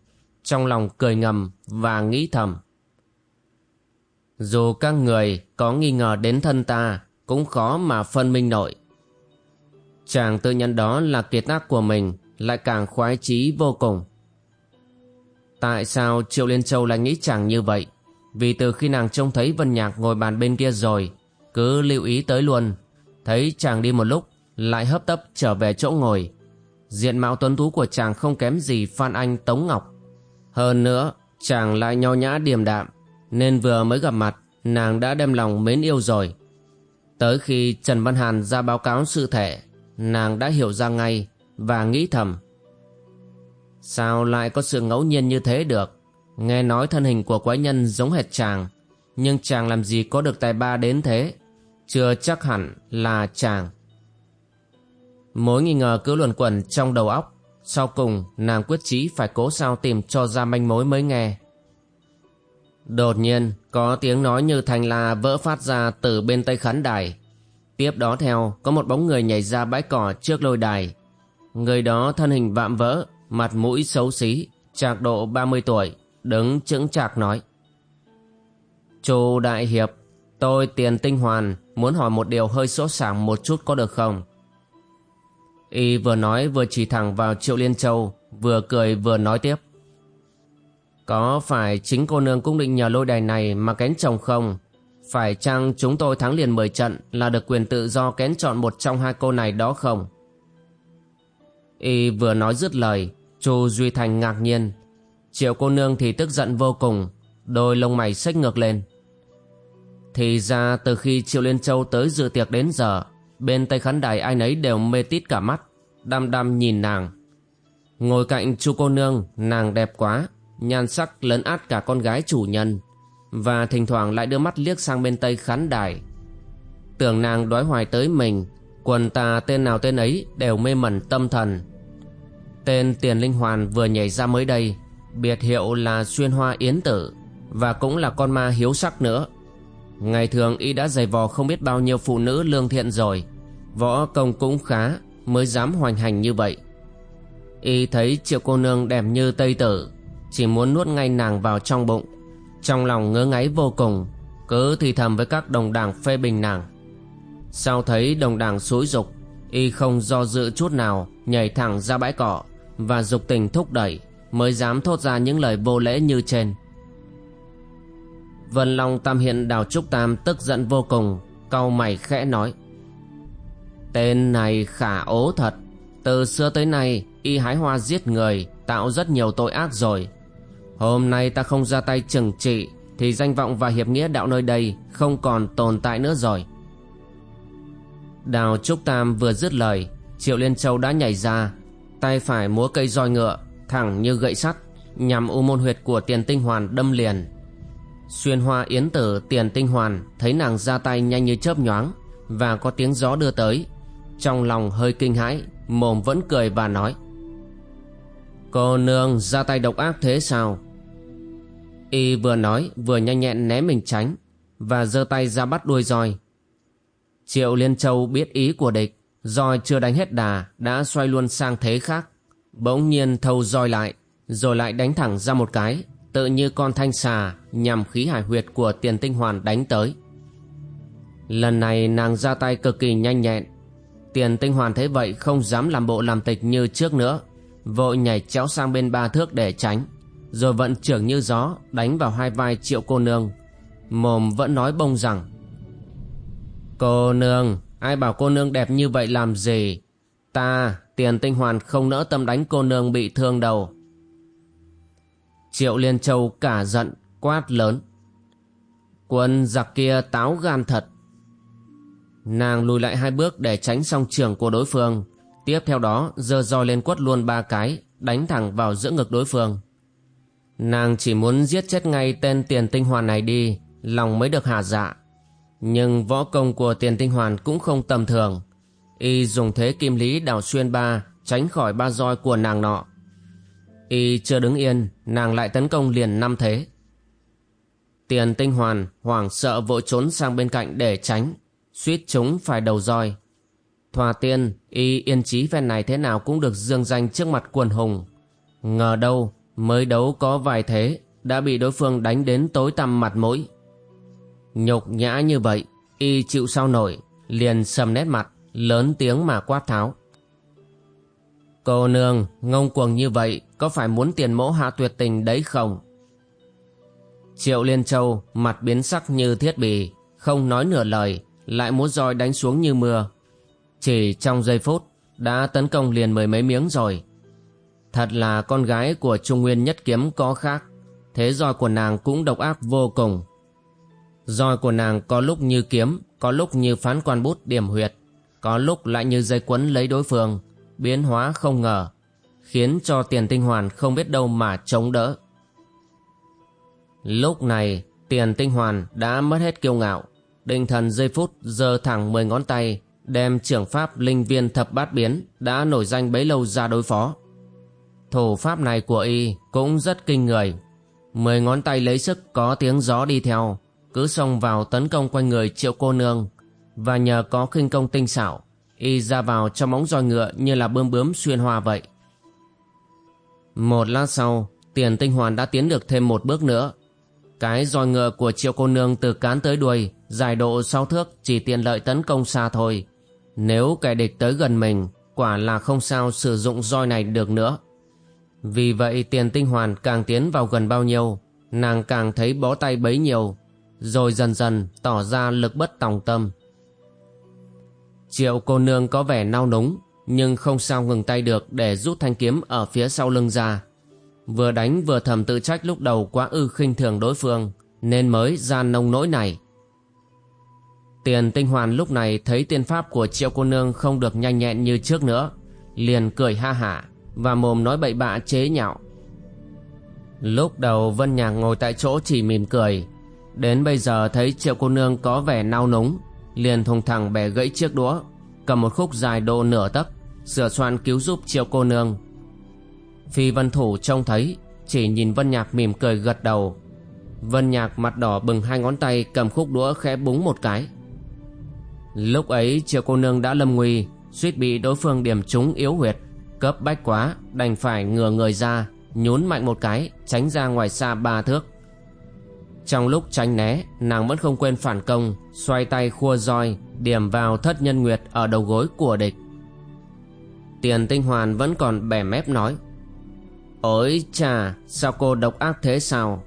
Trong lòng cười ngầm và nghĩ thầm. Dù các người có nghi ngờ đến thân ta, Cũng khó mà phân minh nổi Chàng tự nhận đó là kiệt tác của mình, Lại càng khoái chí vô cùng. Tại sao Triệu Liên Châu lại nghĩ chàng như vậy Vì từ khi nàng trông thấy Vân Nhạc ngồi bàn bên kia rồi Cứ lưu ý tới luôn Thấy chàng đi một lúc Lại hấp tấp trở về chỗ ngồi Diện mạo tuấn tú của chàng không kém gì Phan Anh Tống Ngọc Hơn nữa chàng lại nho nhã điềm đạm nên vừa mới gặp mặt nàng đã đem lòng mến yêu rồi. Tới khi Trần Văn Hàn ra báo cáo sự thể, nàng đã hiểu ra ngay và nghĩ thầm. Sao lại có sự ngẫu nhiên như thế được? Nghe nói thân hình của quái nhân giống hệt chàng, nhưng chàng làm gì có được tài ba đến thế? Chưa chắc hẳn là chàng. Mối nghi ngờ cứ luẩn quẩn trong đầu óc, sau cùng nàng quyết chí phải cố sao tìm cho ra manh mối mới nghe. Đột nhiên có tiếng nói như thành là vỡ phát ra từ bên tây khán đài. Tiếp đó theo có một bóng người nhảy ra bãi cỏ trước lôi đài. Người đó thân hình vạm vỡ, mặt mũi xấu xí, trạc độ 30 tuổi, đứng chững chạc nói. Chu Đại Hiệp, tôi tiền tinh hoàn, muốn hỏi một điều hơi sốt sảng một chút có được không? Y vừa nói vừa chỉ thẳng vào Triệu Liên Châu, vừa cười vừa nói tiếp. Có phải chính cô nương cũng định nhờ lôi đài này mà kén chồng không? Phải chăng chúng tôi thắng liền 10 trận là được quyền tự do kén chọn một trong hai cô này đó không? Y vừa nói dứt lời, Chu Duy Thành ngạc nhiên. Triệu cô nương thì tức giận vô cùng, đôi lông mày xếch ngược lên. Thì ra từ khi Triệu Liên Châu tới dự tiệc đến giờ, bên tây khán đài ai nấy đều mê tít cả mắt, đăm đăm nhìn nàng. Ngồi cạnh chu cô nương, nàng đẹp quá, nhan sắc lấn át cả con gái chủ nhân, và thỉnh thoảng lại đưa mắt liếc sang bên tây khán đài. Tưởng nàng đói hoài tới mình, quần tà tên nào tên ấy đều mê mẩn tâm thần. Tên Tiền Linh Hoàn vừa nhảy ra mới đây, biệt hiệu là Xuyên Hoa Yến Tử, và cũng là con ma hiếu sắc nữa. Ngày thường y đã giày vò không biết bao nhiêu phụ nữ lương thiện rồi, võ công cũng khá, mới dám hoành hành như vậy. Y thấy triệu cô nương đẹp như tây tử, chỉ muốn nuốt ngay nàng vào trong bụng. Trong lòng ngớ ngáy vô cùng, cứ thì thầm với các đồng đảng phê bình nàng. Sau thấy đồng đảng xúi dục, y không do dự chút nào, nhảy thẳng ra bãi cỏ và dục tình thúc đẩy, mới dám thốt ra những lời vô lễ như trên. Vân Long Tam Hiện Đào Trúc Tam tức giận vô cùng, cau mày khẽ nói. Tên này khả ố thật, từ xưa tới nay y hái hoa giết người, tạo rất nhiều tội ác rồi. Hôm nay ta không ra tay trừng trị, thì danh vọng và hiệp nghĩa đạo nơi đây không còn tồn tại nữa rồi. Đào Trúc Tam vừa dứt lời, Triệu Liên Châu đã nhảy ra, tay phải múa cây roi ngựa, thẳng như gậy sắt, nhằm u môn huyệt của tiền tinh hoàn đâm liền. Xuyên hoa yến tử tiền tinh hoàn thấy nàng ra tay nhanh như chớp nhoáng và có tiếng gió đưa tới. Trong lòng hơi kinh hãi, mồm vẫn cười và nói. Cô nương ra tay độc ác thế sao? Y vừa nói vừa nhanh nhẹn né mình tránh và giơ tay ra bắt đuôi roi. Triệu Liên Châu biết ý của địch, roi chưa đánh hết đà đã xoay luôn sang thế khác. Bỗng nhiên thâu roi lại, rồi lại đánh thẳng ra một cái, tự như con thanh xà nhằm khí hải huyệt của tiền tinh hoàn đánh tới. Lần này nàng ra tay cực kỳ nhanh nhẹn. Tiền tinh hoàn thấy vậy không dám làm bộ làm tịch như trước nữa, vội nhảy chéo sang bên ba thước để tránh, rồi vận trưởng như gió đánh vào hai vai triệu cô nương. Mồm vẫn nói bông rằng Cô nương, ai bảo cô nương đẹp như vậy làm gì? Ta, tiền tinh hoàn không nỡ tâm đánh cô nương bị thương đầu. Triệu Liên Châu cả giận, quát lớn. Quân giặc kia táo gan thật. Nàng lùi lại hai bước để tránh song trường của đối phương. Tiếp theo đó giơ roi lên quất luôn ba cái, đánh thẳng vào giữa ngực đối phương. Nàng chỉ muốn giết chết ngay tên tiền tinh hoàn này đi, lòng mới được hạ dạ. Nhưng võ công của tiền tinh hoàn cũng không tầm thường. Y dùng thế kim lý đào xuyên ba, tránh khỏi ba roi của nàng nọ. Y chưa đứng yên, nàng lại tấn công liền năm thế. Tiền tinh hoàn hoảng sợ vội trốn sang bên cạnh để tránh, suýt chúng phải đầu roi. Thòa tiên, y yên chí phen này thế nào cũng được dương danh trước mặt quần hùng. Ngờ đâu, mới đấu có vài thế, đã bị đối phương đánh đến tối tăm mặt mũi. Nhục nhã như vậy, y chịu sao nổi, liền sầm nét mặt, lớn tiếng mà quát tháo. Cô nương, ngông cuồng như vậy, có phải muốn tiền mẫu hạ tuyệt tình đấy không? Triệu Liên Châu mặt biến sắc như thiết bì, không nói nửa lời, lại múa roi đánh xuống như mưa. Chỉ trong giây phút, đã tấn công liền mười mấy miếng rồi. Thật là con gái của Trung Nguyên nhất kiếm có khác, thế roi của nàng cũng độc ác vô cùng. Roi của nàng có lúc như kiếm, có lúc như phán quan bút điểm huyệt, có lúc lại như dây quấn lấy đối phương, biến hóa không ngờ, khiến cho tiền tinh hoàn không biết đâu mà chống đỡ. Lúc này, tiền tinh hoàn đã mất hết kiêu ngạo, định thần giây phút giơ thẳng mười ngón tay, đem trưởng pháp linh viên thập bát biến đã nổi danh bấy lâu ra đối phó. Thủ pháp này của y cũng rất kinh người. Mười ngón tay lấy sức có tiếng gió đi theo, cứ xông vào tấn công quanh người triệu cô nương, và nhờ có khinh công tinh xảo, y ra vào trong móng roi ngựa như là bươm bướm xuyên hoa vậy. Một lát sau, tiền tinh hoàn đã tiến được thêm một bước nữa. Cái roi ngựa của triệu cô nương từ cán tới đuôi, dài độ sáu thước chỉ tiện lợi tấn công xa thôi. Nếu kẻ địch tới gần mình, quả là không sao sử dụng roi này được nữa. Vì vậy tiền tinh hoàn càng tiến vào gần bao nhiêu, nàng càng thấy bó tay bấy nhiều rồi dần dần tỏ ra lực bất tòng tâm. Triệu cô nương có vẻ nao núng, nhưng không sao ngừng tay được để rút thanh kiếm ở phía sau lưng ra. Vừa đánh vừa thầm tự trách lúc đầu quá ư khinh thường đối phương, nên mới ra nông nỗi này. Tiền tinh hoàn lúc này thấy tiên pháp của triệu cô nương không được nhanh nhẹn như trước nữa, liền cười ha hả và mồm nói bậy bạ chế nhạo. Lúc đầu Vân Nhạc ngồi tại chỗ chỉ mỉm cười, đến bây giờ thấy triệu cô nương có vẻ nao núng, liền thùng thẳng bẻ gãy chiếc đũa, cầm một khúc dài độ nửa tấc, sửa soạn cứu giúp triệu cô nương. Phi Vân Thủ trông thấy, chỉ nhìn Vân Nhạc mỉm cười gật đầu. Vân Nhạc mặt đỏ bừng hai ngón tay cầm khúc đũa khẽ búng một cái. Lúc ấy triệu cô nương đã lâm nguy, suýt bị đối phương điểm trúng yếu huyệt, cấp bách quá, đành phải ngửa người ra, nhún mạnh một cái, tránh ra ngoài xa ba thước. Trong lúc tránh né, nàng vẫn không quên phản công, xoay tay khua roi, điểm vào thất nhân nguyệt ở đầu gối của địch. Tiền tinh hoàn vẫn còn bẻ mép nói. Ôi chà, sao cô độc ác thế sao?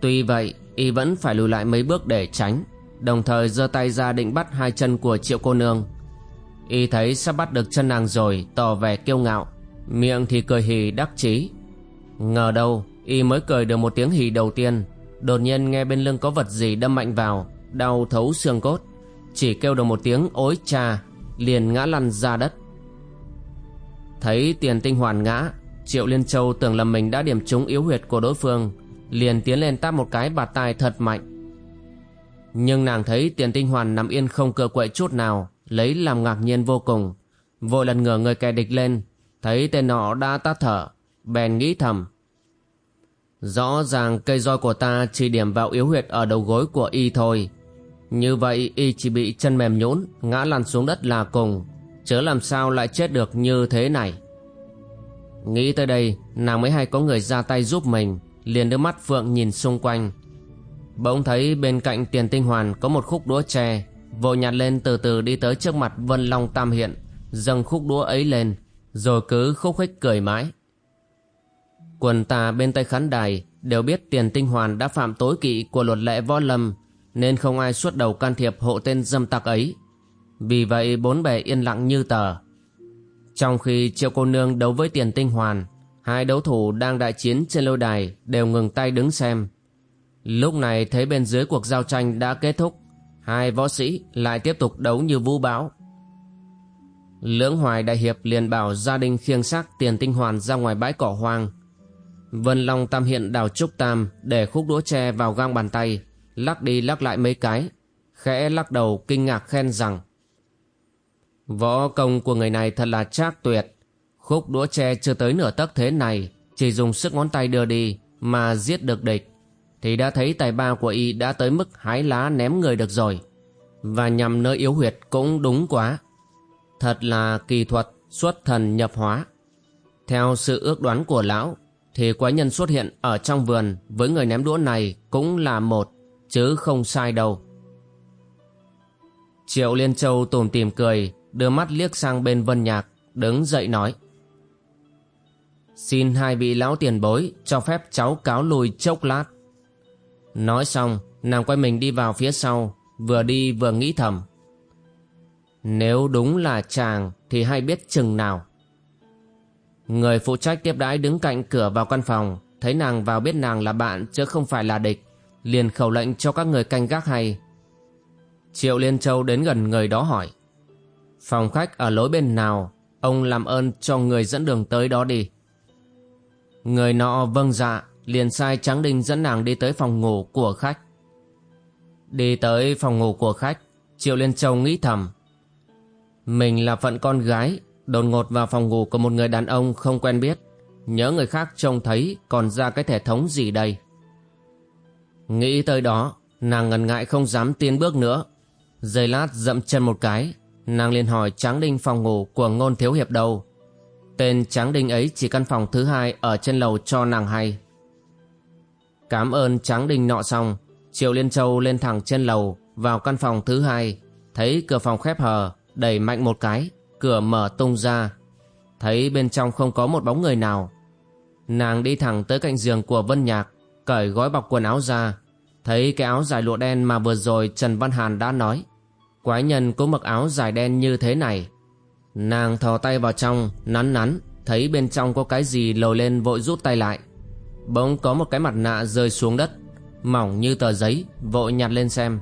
Tuy vậy, y vẫn phải lùi lại mấy bước để tránh, đồng thời giơ tay ra định bắt hai chân của triệu cô nương. Y thấy sắp bắt được chân nàng rồi, tỏ vẻ kiêu ngạo, miệng thì cười hì đắc chí. Ngờ đâu, y mới cười được một tiếng hì đầu tiên, đột nhiên nghe bên lưng có vật gì đâm mạnh vào, đau thấu xương cốt, chỉ kêu được một tiếng ối cha, liền ngã lăn ra đất. Thấy tiền tinh hoàn ngã, Triệu Liên Châu tưởng là mình đã điểm trúng yếu huyệt của đối phương, liền tiến lên tát một cái bạt tai thật mạnh. Nhưng nàng thấy tiền tinh hoàn nằm yên không cựa quậy chút nào, lấy làm ngạc nhiên vô cùng. Vội lần ngửa người kẻ địch lên, thấy tên nọ đã tắt thở, bèn nghĩ thầm. Rõ ràng cây roi của ta chỉ điểm vào yếu huyệt ở đầu gối của y thôi. Như vậy y chỉ bị chân mềm nhũn ngã lăn xuống đất là cùng, chớ làm sao lại chết được như thế này. Nghĩ tới đây, nàng mới hay có người ra tay giúp mình, liền đưa mắt Phượng nhìn xung quanh. Bỗng thấy bên cạnh tiền tinh hoàn có một khúc đũa tre, vội nhặt lên từ từ đi tới trước mặt Vân Long Tam Hiện, dâng khúc đũa ấy lên, rồi cứ khúc khích cười mãi. Quần tà bên tay khán đài đều biết tiền tinh hoàn đã phạm tối kỵ của luật lệ võ lâm, nên không ai xuất đầu can thiệp hộ tên dâm tặc ấy. Vì vậy bốn bề yên lặng như tờ. Trong khi triệu cô nương đấu với tiền tinh hoàn, hai đấu thủ đang đại chiến trên lôi đài đều ngừng tay đứng xem. Lúc này thấy bên dưới cuộc giao tranh đã kết thúc, hai võ sĩ lại tiếp tục đấu như vũ bão. Lưỡng Hoài Đại Hiệp liền bảo gia đình khiêng xác tiền tinh hoàn ra ngoài bãi cỏ hoang. Vân Long Tam Hiện đào trúc tam để khúc đũa tre vào gang bàn tay, lắc đi lắc lại mấy cái, khẽ lắc đầu kinh ngạc khen rằng Võ công của người này thật là trác tuyệt, khúc đũa tre chưa tới nửa tấc thế này, chỉ dùng sức ngón tay đưa đi mà giết được địch, thì đã thấy tài ba của y đã tới mức hái lá ném người được rồi. Và nhằm nơi yếu huyệt cũng đúng quá. Thật là kỳ thuật xuất thần nhập hóa. Theo sự ước đoán của lão, thì quái nhân xuất hiện ở trong vườn với người ném đũa này cũng là một, chứ không sai đâu. Triệu Liên Châu tùm tìm cười, đưa mắt liếc sang bên Vân Nhạc, đứng dậy nói. Xin hai vị lão tiền bối cho phép cháu cáo lùi chốc lát. Nói xong, nàng quay mình đi vào phía sau, vừa đi vừa nghĩ thầm. Nếu đúng là chàng thì hay biết chừng nào. Người phụ trách tiếp đãi đứng cạnh cửa vào căn phòng, thấy nàng vào biết nàng là bạn chứ không phải là địch, liền khẩu lệnh cho các người canh gác hay. Triệu Liên Châu đến gần người đó hỏi. Phòng khách ở lối bên nào, ông làm ơn cho người dẫn đường tới đó đi. Người nọ vâng dạ, liền sai Tráng Đinh dẫn nàng đi tới phòng ngủ của khách. Đi tới phòng ngủ của khách, Triệu Liên Châu nghĩ thầm. Mình là phận con gái, đột ngột vào phòng ngủ của một người đàn ông không quen biết. Nhớ người khác trông thấy còn ra cái thể thống gì đây. Nghĩ tới đó, nàng ngần ngại không dám tiến bước nữa. Giây lát dậm chân một cái, nàng liền hỏi Tráng Đinh phòng ngủ của ngôn thiếu hiệp đâu. Tên Tráng Đinh ấy chỉ căn phòng thứ hai ở trên lầu cho nàng hay. Cảm ơn Tráng Đinh nọ xong, Triệu Liên Châu lên thẳng trên lầu vào căn phòng thứ hai, thấy cửa phòng khép hờ, đẩy mạnh một cái, cửa mở tung ra. Thấy bên trong không có một bóng người nào, Nàng đi thẳng tới cạnh giường của Vân Nhạc, cởi gói bọc quần áo ra, thấy cái áo dài lụa đen mà vừa rồi Trần Văn Hàn đã nói. Quái nhân có mặc áo dài đen như thế này. Nàng thò tay vào trong, nắn nắn, thấy bên trong có cái gì lồi lên vội rút tay lại. Bỗng có một cái mặt nạ rơi xuống đất, mỏng như tờ giấy, vội nhặt lên xem.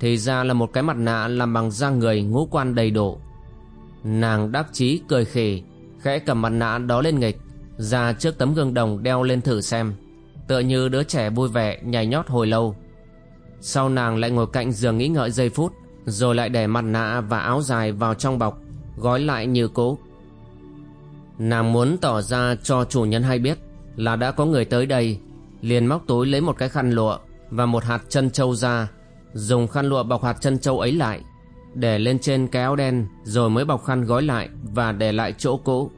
Thì ra là một cái mặt nạ làm bằng da người ngũ quan đầy đủ. Nàng đắc chí cười khỉ, khẽ cầm mặt nạ đó lên nghịch, ra trước tấm gương đồng đeo lên thử xem. Tựa như đứa trẻ vui vẻ nhảy nhót hồi lâu. Sau nàng lại ngồi cạnh giường nghĩ ngợi giây phút, rồi lại để mặt nạ và áo dài vào trong bọc, gói lại như cũ. Nàng muốn tỏ ra cho chủ nhân hay biết là đã có người tới đây, liền móc túi lấy một cái khăn lụa và một hạt chân trâu ra, dùng khăn lụa bọc hạt chân trâu ấy lại, để lên trên cái áo đen rồi mới bọc khăn gói lại và để lại chỗ cũ.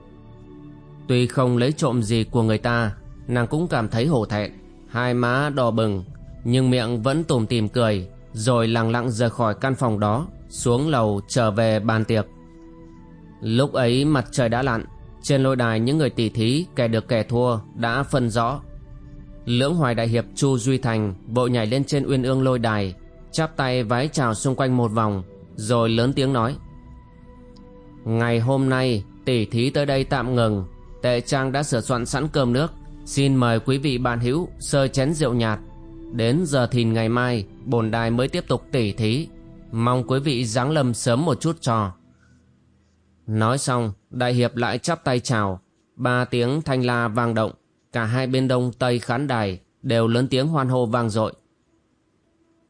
Tuy không lấy trộm gì của người ta, nàng cũng cảm thấy hổ thẹn, hai má đỏ bừng, nhưng miệng vẫn tủm tỉm cười, rồi lặng lặng rời khỏi căn phòng đó, xuống lầu trở về bàn tiệc. Lúc ấy mặt trời đã lặn, trên lôi đài những người tỷ thí kẻ được kẻ thua đã phân rõ. Lưỡng hoài đại hiệp Chu Duy Thành vội nhảy lên trên uyên ương lôi đài, chắp tay vái chào xung quanh một vòng, rồi lớn tiếng nói. Ngày hôm nay tỷ thí tới đây tạm ngừng, tệ trang đã sửa soạn sẵn cơm nước, xin mời quý vị bạn hữu sơ chén rượu nhạt. Đến giờ thìn ngày mai, bồn đài mới tiếp tục tỷ thí, mong quý vị giáng lâm sớm một chút cho. Nói xong, đại hiệp lại chắp tay chào, ba tiếng thanh la vang động, cả hai bên đông tây khán đài đều lớn tiếng hoan hô vang dội.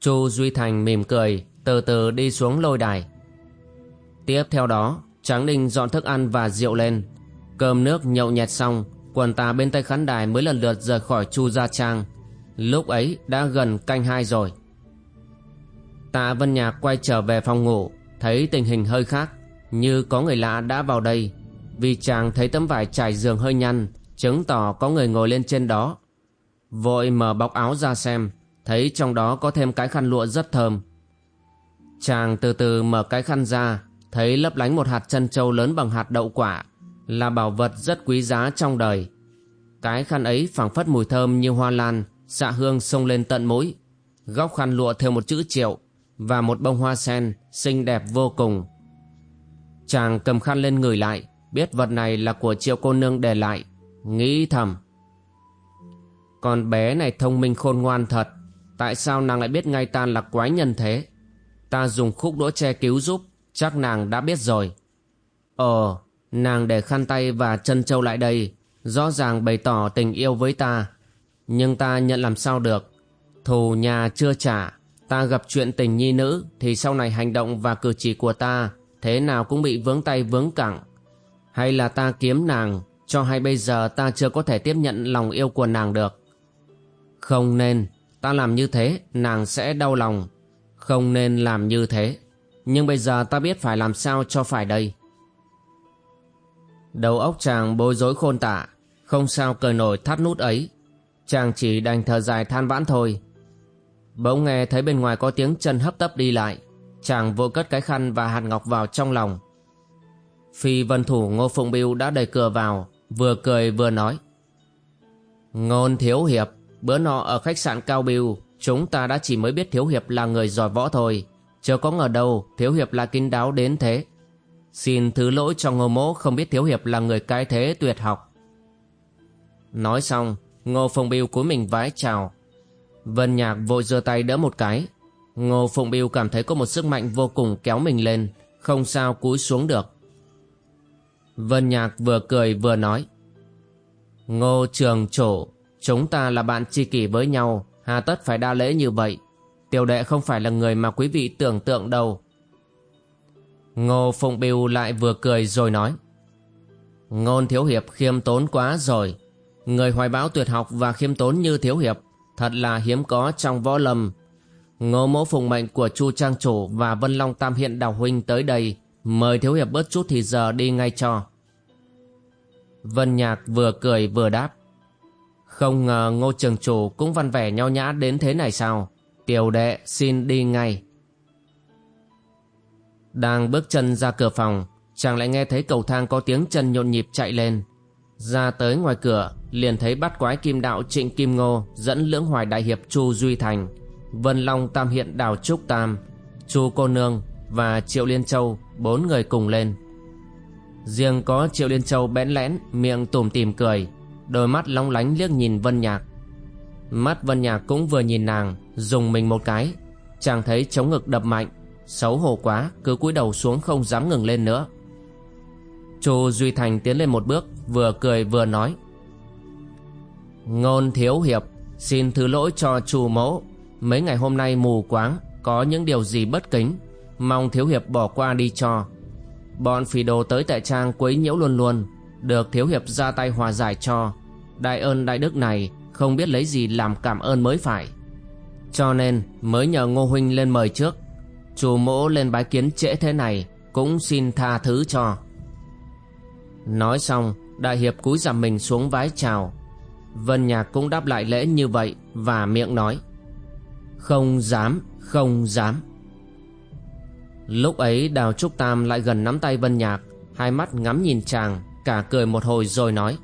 Chu Duy Thành mỉm cười, từ từ đi xuống lôi đài. Tiếp theo đó, Tráng Đinh dọn thức ăn và rượu lên. Cơm nước nhậu nhẹt xong, quần tà bên tay khán đài mới lần lượt rời khỏi Chu Gia Trang. Lúc ấy đã gần canh hai rồi. Tạ Vân Nhạc quay trở về phòng ngủ, thấy tình hình hơi khác, như có người lạ đã vào đây vì chàng thấy tấm vải trải giường hơi nhăn chứng tỏ có người ngồi lên trên đó vội mở bọc áo ra xem thấy trong đó có thêm cái khăn lụa rất thơm chàng từ từ mở cái khăn ra, thấy lấp lánh một hạt chân trâu lớn bằng hạt đậu quả, là bảo vật rất quý giá trong đời. Cái khăn ấy phảng phất mùi thơm như hoa lan, xạ hương xông lên tận mũi. Góc khăn lụa theo một chữ triệu và một bông hoa sen xinh đẹp vô cùng. Chàng cầm khăn lên người lại, Biết vật này là của triệu cô nương để lại. Nghĩ thầm, Con bé này thông minh khôn ngoan thật, Tại sao nàng lại biết ngay ta là quái nhân thế? Ta dùng khúc đũa che cứu giúp Chắc nàng đã biết rồi Ờ Nàng để khăn tay và chân châu lại đây Rõ ràng bày tỏ tình yêu với ta Nhưng ta nhận làm sao được Thù nhà chưa trả Ta gặp chuyện tình nhi nữ Thì sau này hành động và cử chỉ của ta thế nào cũng bị vướng tay vướng cẳng. Hay là ta kiếm nàng, cho hay bây giờ ta chưa có thể tiếp nhận lòng yêu của nàng được. Không nên, ta làm như thế, nàng sẽ đau lòng. Không nên làm như thế, nhưng bây giờ ta biết phải làm sao cho phải đây. Đầu óc chàng bối rối khôn tả, không sao cởi nổi thắt nút ấy. Chàng chỉ đành thở dài than vãn thôi. Bỗng nghe thấy bên ngoài có tiếng chân hấp tấp đi lại chàng vô cất cái khăn và hạt ngọc vào trong lòng phi vân thủ ngô phụng biêu đã đẩy cửa vào vừa cười vừa nói ngôn thiếu hiệp bữa nọ ở khách sạn cao biêu chúng ta đã chỉ mới biết thiếu hiệp là người giỏi võ thôi. Chưa có ngờ đâu thiếu hiệp lại kín đáo đến thế. Xin thứ lỗi cho ngô mỗ không biết thiếu hiệp là người cái thế tuyệt học. Nói xong ngô Phong biêu cúi mình vái chào. Vân nhạc vội giơ tay đỡ một cái. Ngô Phụng Biêu cảm thấy có một sức mạnh vô cùng kéo mình lên, không sao cúi xuống được. Vân Nhạc vừa cười vừa nói. Ngô Trường Chủ, chúng ta là bạn tri kỷ với nhau, hà tất phải đa lễ như vậy. Tiểu đệ không phải là người mà quý vị tưởng tượng đâu. Ngô Phụng Biêu lại vừa cười rồi nói. Ngôn Thiếu Hiệp khiêm tốn quá rồi. Người hoài bão tuyệt học và khiêm tốn như Thiếu Hiệp thật là hiếm có trong võ lâm Ngô mẫu phụng mệnh của Chu Trang Chủ và Vân Long Tam Hiện Đào Huynh tới đây, mời Thiếu Hiệp bớt chút thì giờ đi ngay cho. Vân Nhạc vừa cười vừa đáp. Không ngờ Ngô Trường Chủ cũng văn vẻ nho nhã đến thế này sao? Tiểu đệ xin đi ngay. Đang bước chân ra cửa phòng, chàng lại nghe thấy cầu thang có tiếng chân nhộn nhịp chạy lên. Ra tới ngoài cửa liền thấy bắt quái kim đạo Trịnh Kim Ngô dẫn lưỡng hoài đại hiệp Chu Duy Thành, Vân Long Tam Hiện Đào Trúc Tam, Chu Cô Nương và Triệu Liên Châu bốn người cùng lên. Riêng có Triệu Liên Châu bẽn lẽn miệng tủm tỉm cười, đôi mắt long lánh liếc nhìn Vân Nhạc. Mắt Vân Nhạc cũng vừa nhìn nàng, dùng mình một cái, chàng thấy chống ngực đập mạnh, xấu hổ quá cứ cúi đầu xuống không dám ngừng lên nữa. Chu Duy Thành tiến lên một bước Vừa cười vừa nói. Ngôn thiếu hiệp Xin thứ lỗi cho chu mẫu. Mấy ngày hôm nay mù quáng Có những điều gì bất kính Mong thiếu hiệp bỏ qua đi cho. Bọn phỉ đồ tới tại trang quấy nhiễu luôn luôn. Được thiếu hiệp ra tay hòa giải cho, Đại ơn đại đức này Không biết lấy gì làm cảm ơn mới phải. Cho nên mới nhờ Ngô Huynh lên mời trước Chủ mỗ lên bái kiến trễ thế này Cũng xin tha thứ cho. Nói xong, Đại hiệp cúi giảm mình xuống vái chào. Vân Nhạc cũng đáp lại lễ như vậy Và miệng nói, Không dám Không dám. Lúc ấy Đào Trúc Tam lại gần nắm tay Vân Nhạc, Hai mắt ngắm nhìn chàng. Cả cười một hồi rồi nói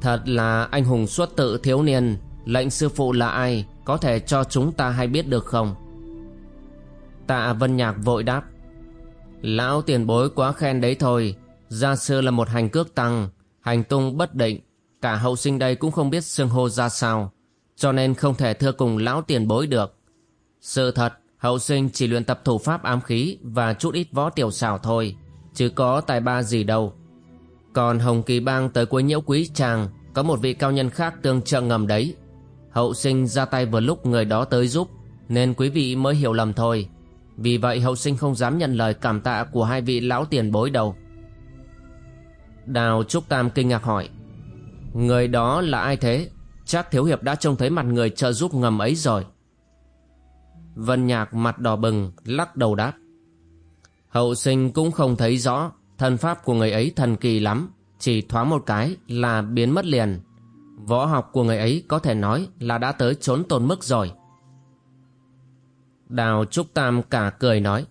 Thật là anh hùng xuất tự thiếu niên Lệnh sư phụ là ai Có thể cho chúng ta hay biết được không Tạ Vân Nhạc vội đáp Lão tiền bối quá khen đấy thôi Gia sư là một hành cước tăng, hành tung bất định, cả hậu sinh đây cũng không biết xưng hô ra sao, cho nên không thể thưa cùng lão tiền bối được. Sự thật, hậu sinh chỉ luyện tập thủ pháp ám khí và chút ít võ tiểu xảo thôi, chứ có tài ba gì đâu. Còn Hồng Kỳ Bang tới cuối nhiễu quý chàng, có một vị cao nhân khác tương trợ ngầm đấy. Hậu sinh ra tay vừa lúc người đó tới giúp, nên quý vị mới hiểu lầm thôi. Vì vậy hậu sinh không dám nhận lời cảm tạ của hai vị lão tiền bối đâu. Đào Trúc Tam kinh ngạc hỏi Người đó là ai thế Chắc Thiếu Hiệp đã trông thấy mặt người trợ giúp ngầm ấy rồi Vân Nhạc mặt đỏ bừng Lắc đầu đáp Hậu sinh cũng không thấy rõ Thân pháp của người ấy thần kỳ lắm Chỉ thoáng một cái là biến mất liền Võ học của người ấy có thể nói Là đã tới trốn tồn mức rồi Đào Trúc Tam cả cười nói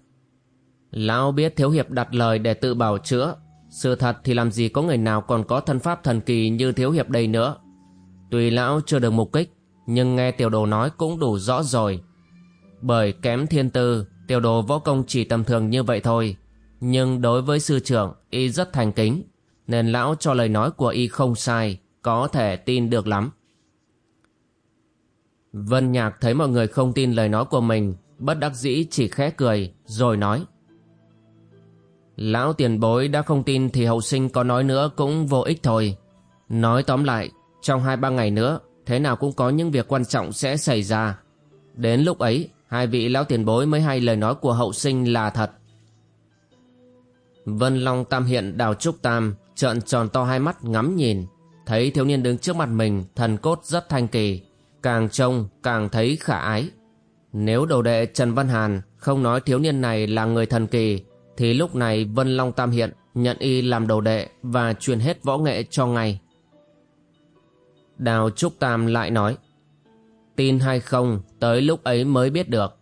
Lão biết Thiếu Hiệp đặt lời để tự bảo chữa sự thật thì làm gì có người nào còn có thân pháp thần kỳ như thiếu hiệp đây nữa. Tuy lão chưa được mục kích, nhưng nghe tiểu đồ nói cũng đủ rõ rồi. Bởi kém thiên tư, tiểu đồ võ công chỉ tầm thường như vậy thôi. Nhưng đối với sư trưởng, y rất thành kính, nên lão cho lời nói của y không sai, có thể tin được lắm. Vân Nhạc thấy mọi người không tin lời nói của mình, bất đắc dĩ chỉ khẽ cười, rồi nói. Lão tiền bối đã không tin thì hậu sinh có nói nữa cũng vô ích thôi. Nói tóm lại, trong hai ba ngày nữa, thế nào cũng có những việc quan trọng sẽ xảy ra. Đến lúc ấy, hai vị lão tiền bối mới hay lời nói của hậu sinh là thật. Vân Long Tam Hiện đào trúc tam, trợn tròn to hai mắt ngắm nhìn, thấy thiếu niên đứng trước mặt mình thần cốt rất thanh kỳ, càng trông càng thấy khả ái. Nếu đầu đệ Trần Văn Hàn không nói thiếu niên này là người thần kỳ thì lúc này Vân Long Tam Hiện nhận y làm đầu đệ và truyền hết võ nghệ cho ngay. Đào Trúc Tam lại nói Tin hay không tới lúc ấy mới biết được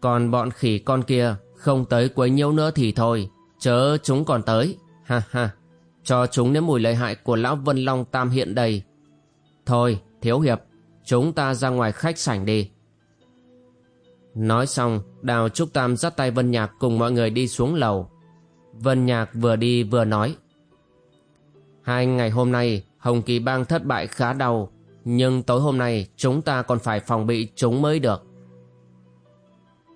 Còn bọn khỉ con kia không tới quấy nhiễu nữa thì thôi Chớ chúng còn tới Ha ha Cho chúng nếm mùi lợi hại của Lão Vân Long Tam Hiện đây Thôi Thiếu Hiệp Chúng ta ra ngoài khách sảnh đi Nói xong, Đào Trúc Tam dắt tay Vân Nhạc cùng mọi người đi xuống lầu. Vân Nhạc vừa đi vừa nói. Hai ngày hôm nay, Hồng Kỳ Bang thất bại khá đau, nhưng tối hôm nay chúng ta còn phải phòng bị chúng mới được.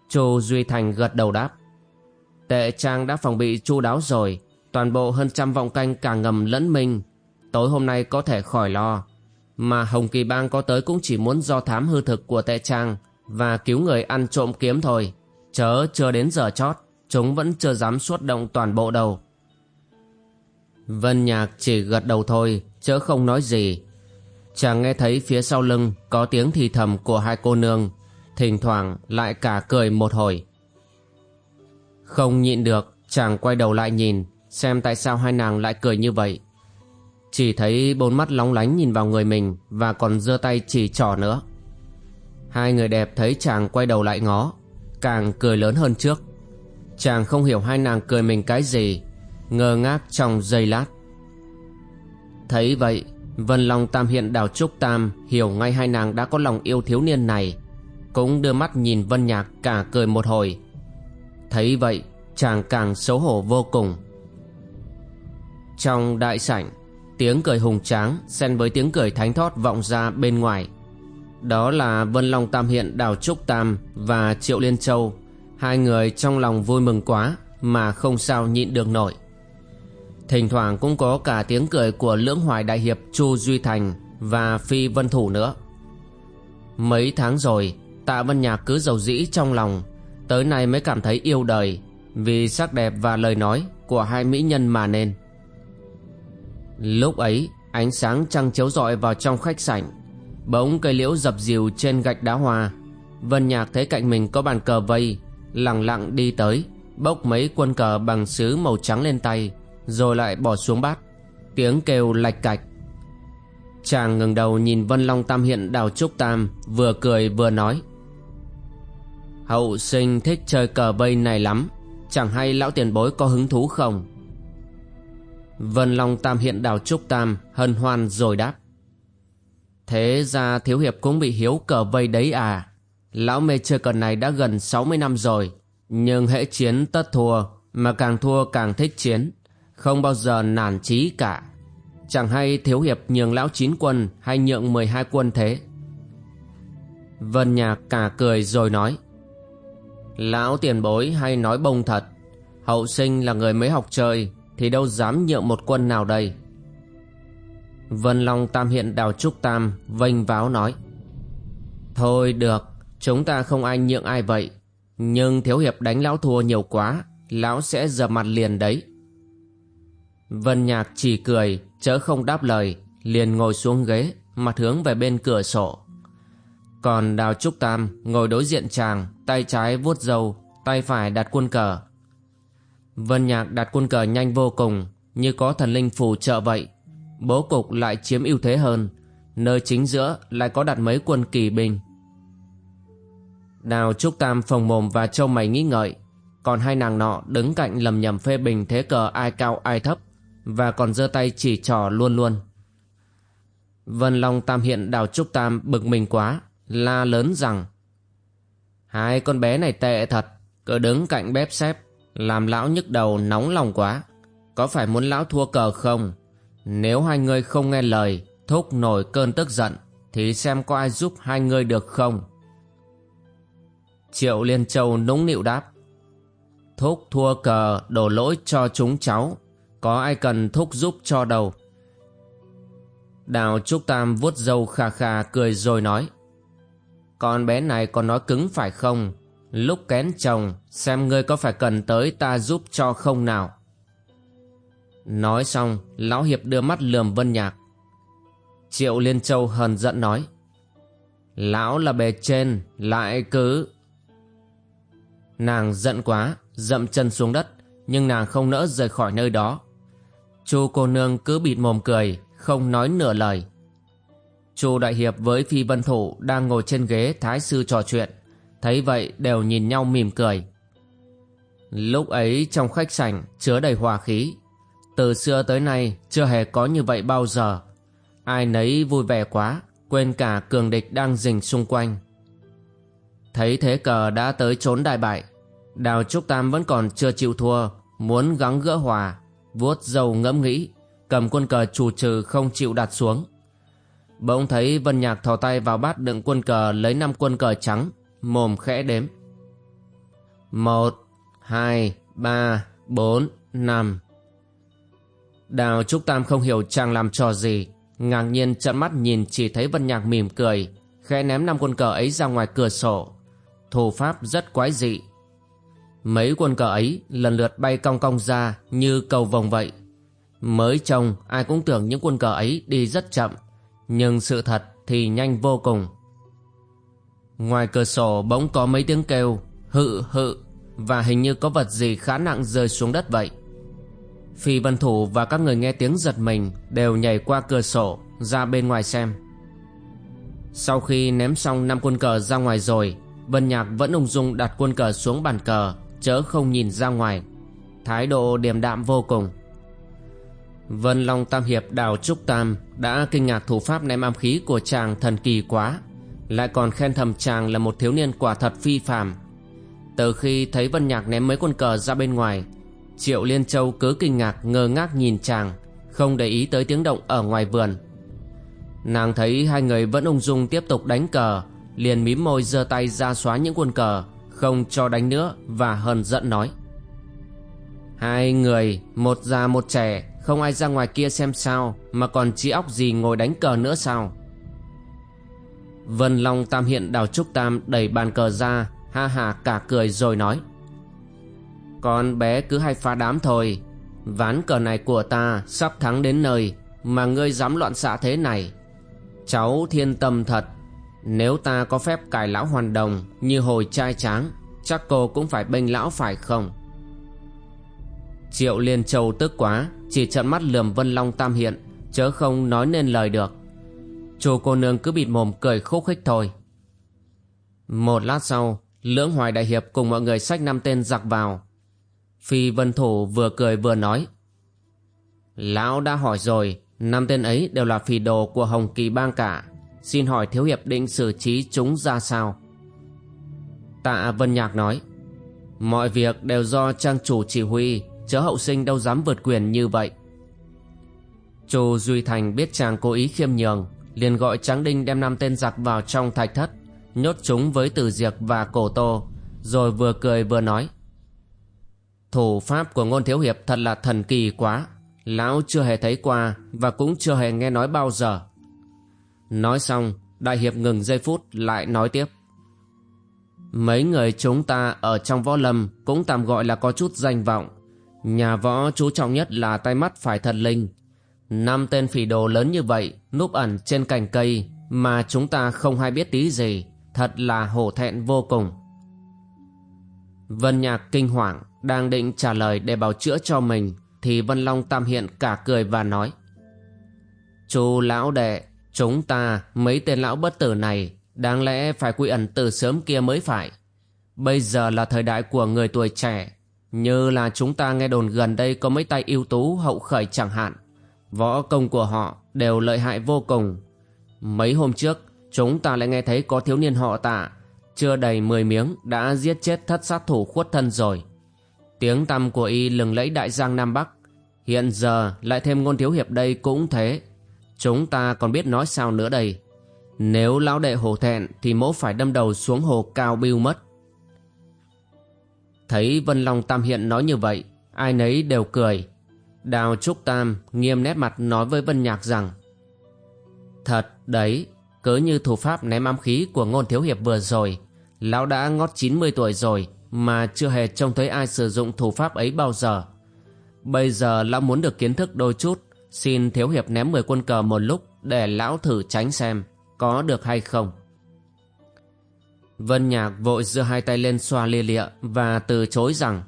Chu Duy Thành gật đầu đáp. Tệ Trang đã phòng bị chu đáo rồi, toàn bộ hơn trăm vọng canh cả ngầm lẫn minh. Tối hôm nay có thể khỏi lo. Mà Hồng Kỳ Bang có tới cũng chỉ muốn do thám hư thực của Tệ Trang và cứu người ăn trộm kiếm thôi. Chớ chưa đến giờ chót, chúng vẫn chưa dám xuất động toàn bộ đầu. Vân Nhạc chỉ gật đầu thôi, chớ không nói gì. Chàng nghe thấy phía sau lưng có tiếng thì thầm của hai cô nương, thỉnh thoảng lại cả cười một hồi. Không nhịn được, chàng quay đầu lại nhìn, xem tại sao hai nàng lại cười như vậy. Chỉ thấy bốn mắt lóng lánh nhìn vào người mình và còn giơ tay chỉ trỏ nữa. Hai người đẹp thấy chàng quay đầu lại ngó Càng cười lớn hơn trước Chàng không hiểu hai nàng cười mình cái gì Ngơ ngác trong giây lát Thấy vậy Vân Long Tam hiện đào Trúc Tam Hiểu ngay hai nàng đã có lòng yêu thiếu niên này Cũng đưa mắt nhìn Vân Nhạc cả cười một hồi Thấy vậy, chàng càng xấu hổ vô cùng. Trong đại sảnh, Tiếng cười hùng tráng xen với tiếng cười thánh thót vọng ra bên ngoài. Đó là Vân Long Tam Hiện, Đào Trúc Tam và Triệu Liên Châu. Hai người trong lòng vui mừng quá mà không sao nhịn được nổi. Thỉnh thoảng cũng có cả tiếng cười của lưỡng hoài đại hiệp Chu Duy Thành và Phi Vân Thủ nữa. Mấy tháng rồi, Tạ Vân Nhạc cứ giàu dĩ trong lòng Tới nay mới cảm thấy yêu đời Vì sắc đẹp và lời nói của hai mỹ nhân mà nên. Lúc ấy, ánh sáng trăng chiếu rọi vào trong khách sảnh. Bỗng cây liễu dập dìu trên gạch đá hoa. Vân Nhạc thấy cạnh mình có bàn cờ vây, Lặng lặng đi tới, Bốc mấy quân cờ bằng sứ màu trắng lên tay, Rồi lại bỏ xuống bát. Tiếng kêu lạch cạch. Chàng ngừng đầu nhìn Vân Long Tam Hiện đào Trúc Tam, Vừa cười vừa nói Hậu sinh thích chơi cờ vây này lắm. Chẳng hay lão tiền bối có hứng thú không? Vân Long Tam Hiện đào Trúc Tam Hân hoan rồi đáp. Thế ra Thiếu Hiệp cũng bị hiếu cờ vây đấy à. Lão mê chơi cờ này đã gần 60 năm rồi. Nhưng hễ chiến tất thua, Mà càng thua càng thích chiến. Không bao giờ nản chí cả. Chẳng hay Thiếu Hiệp nhường lão chín quân Hay nhượng 12 quân thế? Vân Nhạc cả cười rồi nói. Lão tiền bối hay nói bông thật. Hậu sinh là người mới học chơi Thì đâu dám nhượng một quân nào đây? Vân Long Tam Hiện Đào Trúc Tam vênh váo nói. Thôi được, Chúng ta không ai nhượng ai vậy. Nhưng thiếu hiệp đánh lão thua nhiều quá, Lão sẽ dập mặt liền đấy. Vân Nhạc chỉ cười, Chớ không đáp lời, Liền ngồi xuống ghế, Mặt hướng về bên cửa sổ. Còn Đào Trúc Tam ngồi đối diện chàng, Tay trái vuốt dâu Tay phải đặt quân cờ. Vân Nhạc đặt quân cờ nhanh vô cùng, Như có thần linh phù trợ vậy. Bố cục lại chiếm ưu thế hơn, Nơi chính giữa lại có đặt mấy quân kỳ binh Đào Trúc Tam phồng mồm và trâu mày nghĩ ngợi. Còn hai nàng nọ đứng cạnh lầm nhầm phê bình thế cờ ai cao ai thấp, Và còn giơ tay chỉ trò luôn luôn. Vân Long Tam hiện Đào Trúc Tam bực mình quá. La lớn rằng, Hai con bé này tệ thật, Cứ đứng cạnh bếp xếp, Làm lão nhức đầu nóng lòng quá. Có phải muốn lão thua cờ không? Nếu hai người không nghe lời, Thúc nổi cơn tức giận, Thì xem có ai giúp hai người được không? Triệu Liên Châu nũng nịu đáp, Thúc thua cờ đổ lỗi cho chúng cháu, Có ai cần thúc giúp cho đâu. Đào Trúc Tam vuốt râu kha kha cười rồi nói con bé này còn nói cứng phải không Lúc kén chồng Xem ngươi có phải cần tới ta giúp cho không nào Nói xong Lão Hiệp đưa mắt lườm Vân Nhạc Triệu Liên Châu hờn giận nói Lão là bề trên Lại cứ Nàng giận quá, dậm chân xuống đất, nhưng nàng không nỡ rời khỏi nơi đó. Chu cô nương cứ bịt mồm cười, không nói nửa lời. Chu đại hiệp với phi vân thủ đang ngồi trên ghế thái sư trò chuyện, thấy vậy đều nhìn nhau mỉm cười. Lúc ấy trong khách sảnh chứa đầy hòa khí, từ xưa tới nay chưa hề có như vậy bao giờ. Ai nấy vui vẻ quá, quên cả cường địch đang rình xung quanh. Thấy thế cờ đã tới trốn đại bại, Đào Trúc Tam vẫn còn chưa chịu thua Muốn gắng gỡ hòa Vuốt dầu ngẫm nghĩ Cầm quân cờ chủ trừ không chịu đặt xuống Bỗng thấy Vân Nhạc thò tay vào bát đựng quân cờ Lấy năm quân cờ trắng Mồm khẽ đếm. Một Hai Ba Bốn Năm. Đào Trúc Tam không hiểu chàng làm trò gì Ngạc nhiên trận mắt nhìn chỉ thấy Vân Nhạc mỉm cười Khẽ ném năm quân cờ ấy ra ngoài cửa sổ. Thủ pháp rất quái dị. Mấy quân cờ ấy lần lượt bay cong cong ra như cầu vòng vậy. Mới trông ai cũng tưởng những quân cờ ấy đi rất chậm, nhưng sự thật thì nhanh vô cùng. Ngoài cửa sổ bỗng có mấy tiếng kêu hự hự và hình như có vật gì khá nặng rơi xuống đất vậy. Phi vân thủ và các người nghe tiếng giật mình đều nhảy qua cửa sổ ra bên ngoài xem. Sau khi ném xong năm quân cờ ra ngoài rồi, Vân Nhạc vẫn ung dung đặt quân cờ xuống bàn cờ chớ không nhìn ra ngoài thái độ điềm đạm vô cùng Vân Long Tam Hiệp Đào Trúc Tam đã kinh ngạc thủ pháp ném am khí của chàng thần kỳ quá, lại còn khen thầm chàng là một thiếu niên quả thật phi phàm. Từ khi thấy Vân Nhạc ném mấy quân cờ ra bên ngoài, Triệu Liên Châu cứ kinh ngạc ngơ ngác nhìn chàng, không để ý tới tiếng động ở ngoài vườn. Nàng thấy hai người vẫn ung dung tiếp tục đánh cờ, liền mím môi giơ tay ra xóa những quân cờ, không cho đánh nữa và hờn giận nói. Hai người, một già một trẻ, không ai ra ngoài kia xem sao, Mà còn trí óc gì ngồi đánh cờ nữa sao? Vân Long Tam Hiện Đào Trúc Tam đẩy bàn cờ ra, Ha hà cả cười rồi nói. Con bé cứ hay phá đám thôi, Ván cờ này của ta sắp thắng đến nơi, Mà ngươi dám loạn xạ thế này. Cháu thiên tâm thật, Nếu ta có phép cải lão hoàn đồng Như hồi trai tráng, Chắc cô cũng phải bênh lão phải không? Triệu Liên Châu tức quá, Chỉ trận mắt lườm Vân Long Tam Hiện, Chớ không nói nên lời được. Chú cô nương cứ bịt mồm cười khúc khích thôi. Một lát sau, Lưỡng Hoài Đại Hiệp cùng mọi người xách năm tên giặc vào. Phi Vân Thủ vừa cười vừa nói, Lão đã hỏi rồi, Năm tên ấy đều là phì đồ của Hồng Kỳ Bang cả. Xin hỏi Thiếu Hiệp định xử trí chúng ra sao? Tạ Vân Nhạc nói, Mọi việc đều do trang chủ chỉ huy chớ hậu sinh đâu dám vượt quyền như vậy. Chu duy thành biết chàng cố ý khiêm nhường, liền gọi tráng đinh đem năm tên giặc vào trong thạch thất, nhốt chúng với tử diệc và cổ tô, rồi vừa cười vừa nói, thủ pháp của ngôn thiếu hiệp thật là thần kỳ quá, lão chưa hề thấy qua và cũng chưa hề nghe nói bao giờ. Nói xong, đại hiệp ngừng giây phút lại nói tiếp, mấy người chúng ta ở trong võ lâm cũng tạm gọi là có chút danh vọng Nhà võ chú trọng nhất là tay mắt phải thật linh. Năm tên phỉ đồ lớn như vậy núp ẩn trên cành cây mà chúng ta không hay biết tí gì. Thật là hổ thẹn vô cùng. Vân Nhạc kinh hoàng đang định trả lời để bảo chữa cho mình thì Vân Long Tam Hiện cả cười và nói Chú lão đệ, chúng ta mấy tên lão bất tử này đáng lẽ phải quy ẩn từ sớm kia mới phải. Bây giờ là thời đại của người tuổi trẻ như là chúng ta nghe đồn gần đây có mấy tay ưu tú hậu khởi chẳng hạn. Võ công của họ đều lợi hại vô cùng. Mấy hôm trước, chúng ta lại nghe thấy có thiếu niên họ tạ, chưa đầy 10 miếng đã giết chết thất sát thủ khuất thân rồi. Tiếng tăm của y lừng lẫy đại giang Nam Bắc. Hiện giờ lại thêm ngôn thiếu hiệp đây cũng thế. Chúng ta còn biết nói sao nữa đây. Nếu lão đệ hổ thẹn thì mỗ phải đâm đầu xuống hồ cao biêu mất. Thấy Vân Long Tam Hiện nói như vậy, ai nấy đều cười. Đào Trúc Tam nghiêm nét mặt nói với Vân Nhạc rằng Thật đấy, cớ như thủ pháp ném ám khí của ngôn thiếu hiệp vừa rồi, lão đã ngót 90 tuổi rồi mà chưa hề trông thấy ai sử dụng thủ pháp ấy bao giờ. Bây giờ lão muốn được kiến thức đôi chút, xin thiếu hiệp ném 10 quân cờ một lúc để lão thử tránh xem có được hay không. Vân Nhạc vội giơ hai tay lên xoa lia lịa và từ chối rằng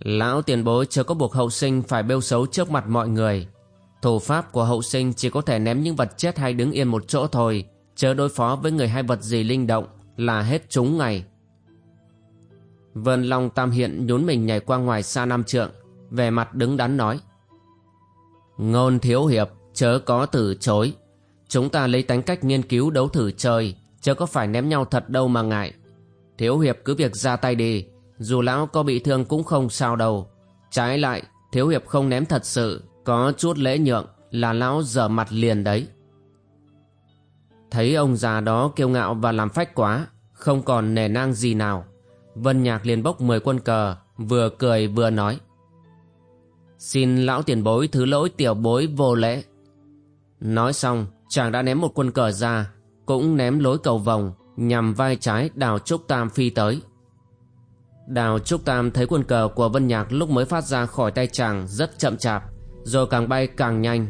Lão tiền bối chưa có buộc hậu sinh phải bêu xấu trước mặt mọi người. Thủ pháp của hậu sinh chỉ có thể ném những vật chết hay đứng yên một chỗ thôi, chớ đối phó với người hay vật gì linh động là hết chúng ngày. Vân Long Tam Hiện nhún mình nhảy qua ngoài xa năm trượng, về mặt đứng đắn nói. Ngôn thiếu hiệp, chớ có từ chối. Chúng ta lấy tánh cách nghiên cứu đấu thử chơi, chớ có phải ném nhau thật đâu mà ngại. Thiếu hiệp cứ việc ra tay đi, Dù lão có bị thương cũng không sao đâu. Trái lại, Thiếu hiệp không ném thật sự, Có chút lễ nhượng Là lão dở mặt liền đấy. Thấy ông già đó kiêu ngạo và làm phách quá, Không còn nề nang gì nào. Vân Nhạc liền bốc 10 quân cờ, Vừa cười vừa nói. Xin lão tiền bối thứ lỗi tiểu bối vô lễ. Nói xong, chàng đã ném một quân cờ ra cũng ném lối cầu vòng nhằm vai trái đào trúc tam phi tới. Đào trúc tam thấy quân cờ của vân nhạc lúc mới phát ra khỏi tay chàng rất chậm chạp, rồi càng bay càng nhanh.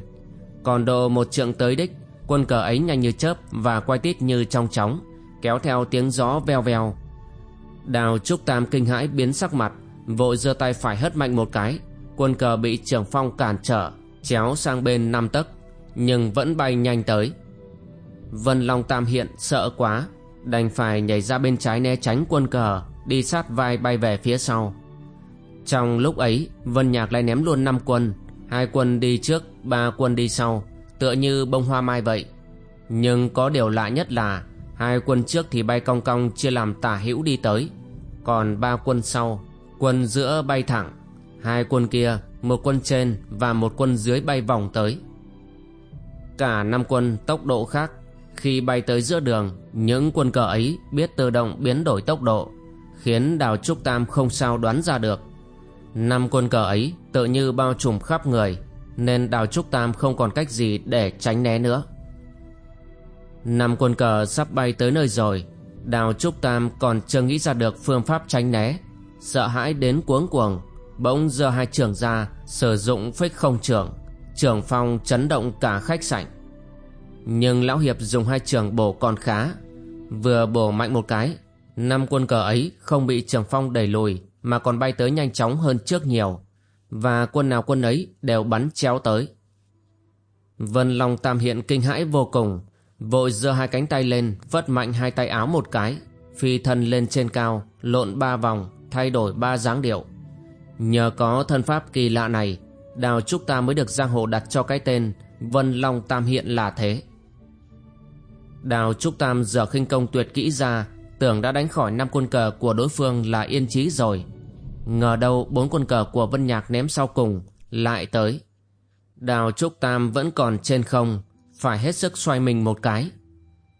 Còn độ một trượng tới đích, quân cờ ấy nhanh như chớp và quay tít như trong chóng, kéo theo tiếng gió veo veo. Đào trúc tam kinh hãi biến sắc mặt, vội giơ tay phải hất mạnh một cái, quân cờ bị trưởng phong cản trở, chéo sang bên năm tấc, nhưng vẫn bay nhanh tới. Vân Long Tam Hiện sợ quá, Đành phải nhảy ra bên trái né tránh quân cờ, Đi sát vai bay về phía sau. Trong lúc ấy, Vân Nhạc lại ném luôn năm quân, Hai quân đi trước, Ba quân đi sau, Tựa như bông hoa mai vậy. Nhưng có điều lạ nhất là, Hai quân trước thì bay cong cong Chia làm tả hữu đi tới, Còn ba quân sau, Quân giữa bay thẳng, Hai quân kia, Một quân trên và một quân dưới bay vòng tới. Cả năm quân tốc độ khác khi bay tới giữa đường, Những quân cờ ấy biết tự động biến đổi tốc độ, Khiến Đào Trúc Tam không sao đoán ra được. Năm quân cờ ấy tự như bao trùm khắp người, Nên Đào Trúc Tam không còn cách gì để tránh né nữa. Năm quân cờ sắp bay tới nơi rồi, Đào Trúc Tam còn chưa nghĩ ra được phương pháp tránh né, Sợ hãi đến cuống cuồng, Bỗng giơ hai trường ra, Sử dụng phích không trường Trường phong chấn động cả khách sạn. Nhưng Lão Hiệp dùng hai trường bổ còn khá. Vừa bổ mạnh một cái, Năm quân cờ ấy không bị trường phong đẩy lùi, Mà còn bay tới nhanh chóng hơn trước nhiều. Và quân nào quân ấy đều bắn chéo tới. Vân Long Tam Hiện kinh hãi vô cùng, Vội giơ hai cánh tay lên, Vất mạnh hai tay áo một cái, Phi thân lên trên cao, Lộn ba vòng, Thay đổi ba dáng điệu. Nhờ có thân pháp kỳ lạ này, Đào Trúc ta mới được giang hồ đặt cho cái tên Vân Long Tam Hiện là thế. Đào Trúc Tam giờ khinh công tuyệt kỹ ra, Tưởng đã đánh khỏi năm quân cờ của đối phương là yên chí rồi. Ngờ đâu bốn quân cờ của Vân Nhạc ném sau cùng, Lại tới. Đào Trúc Tam vẫn còn trên không, Phải hết sức xoay mình một cái.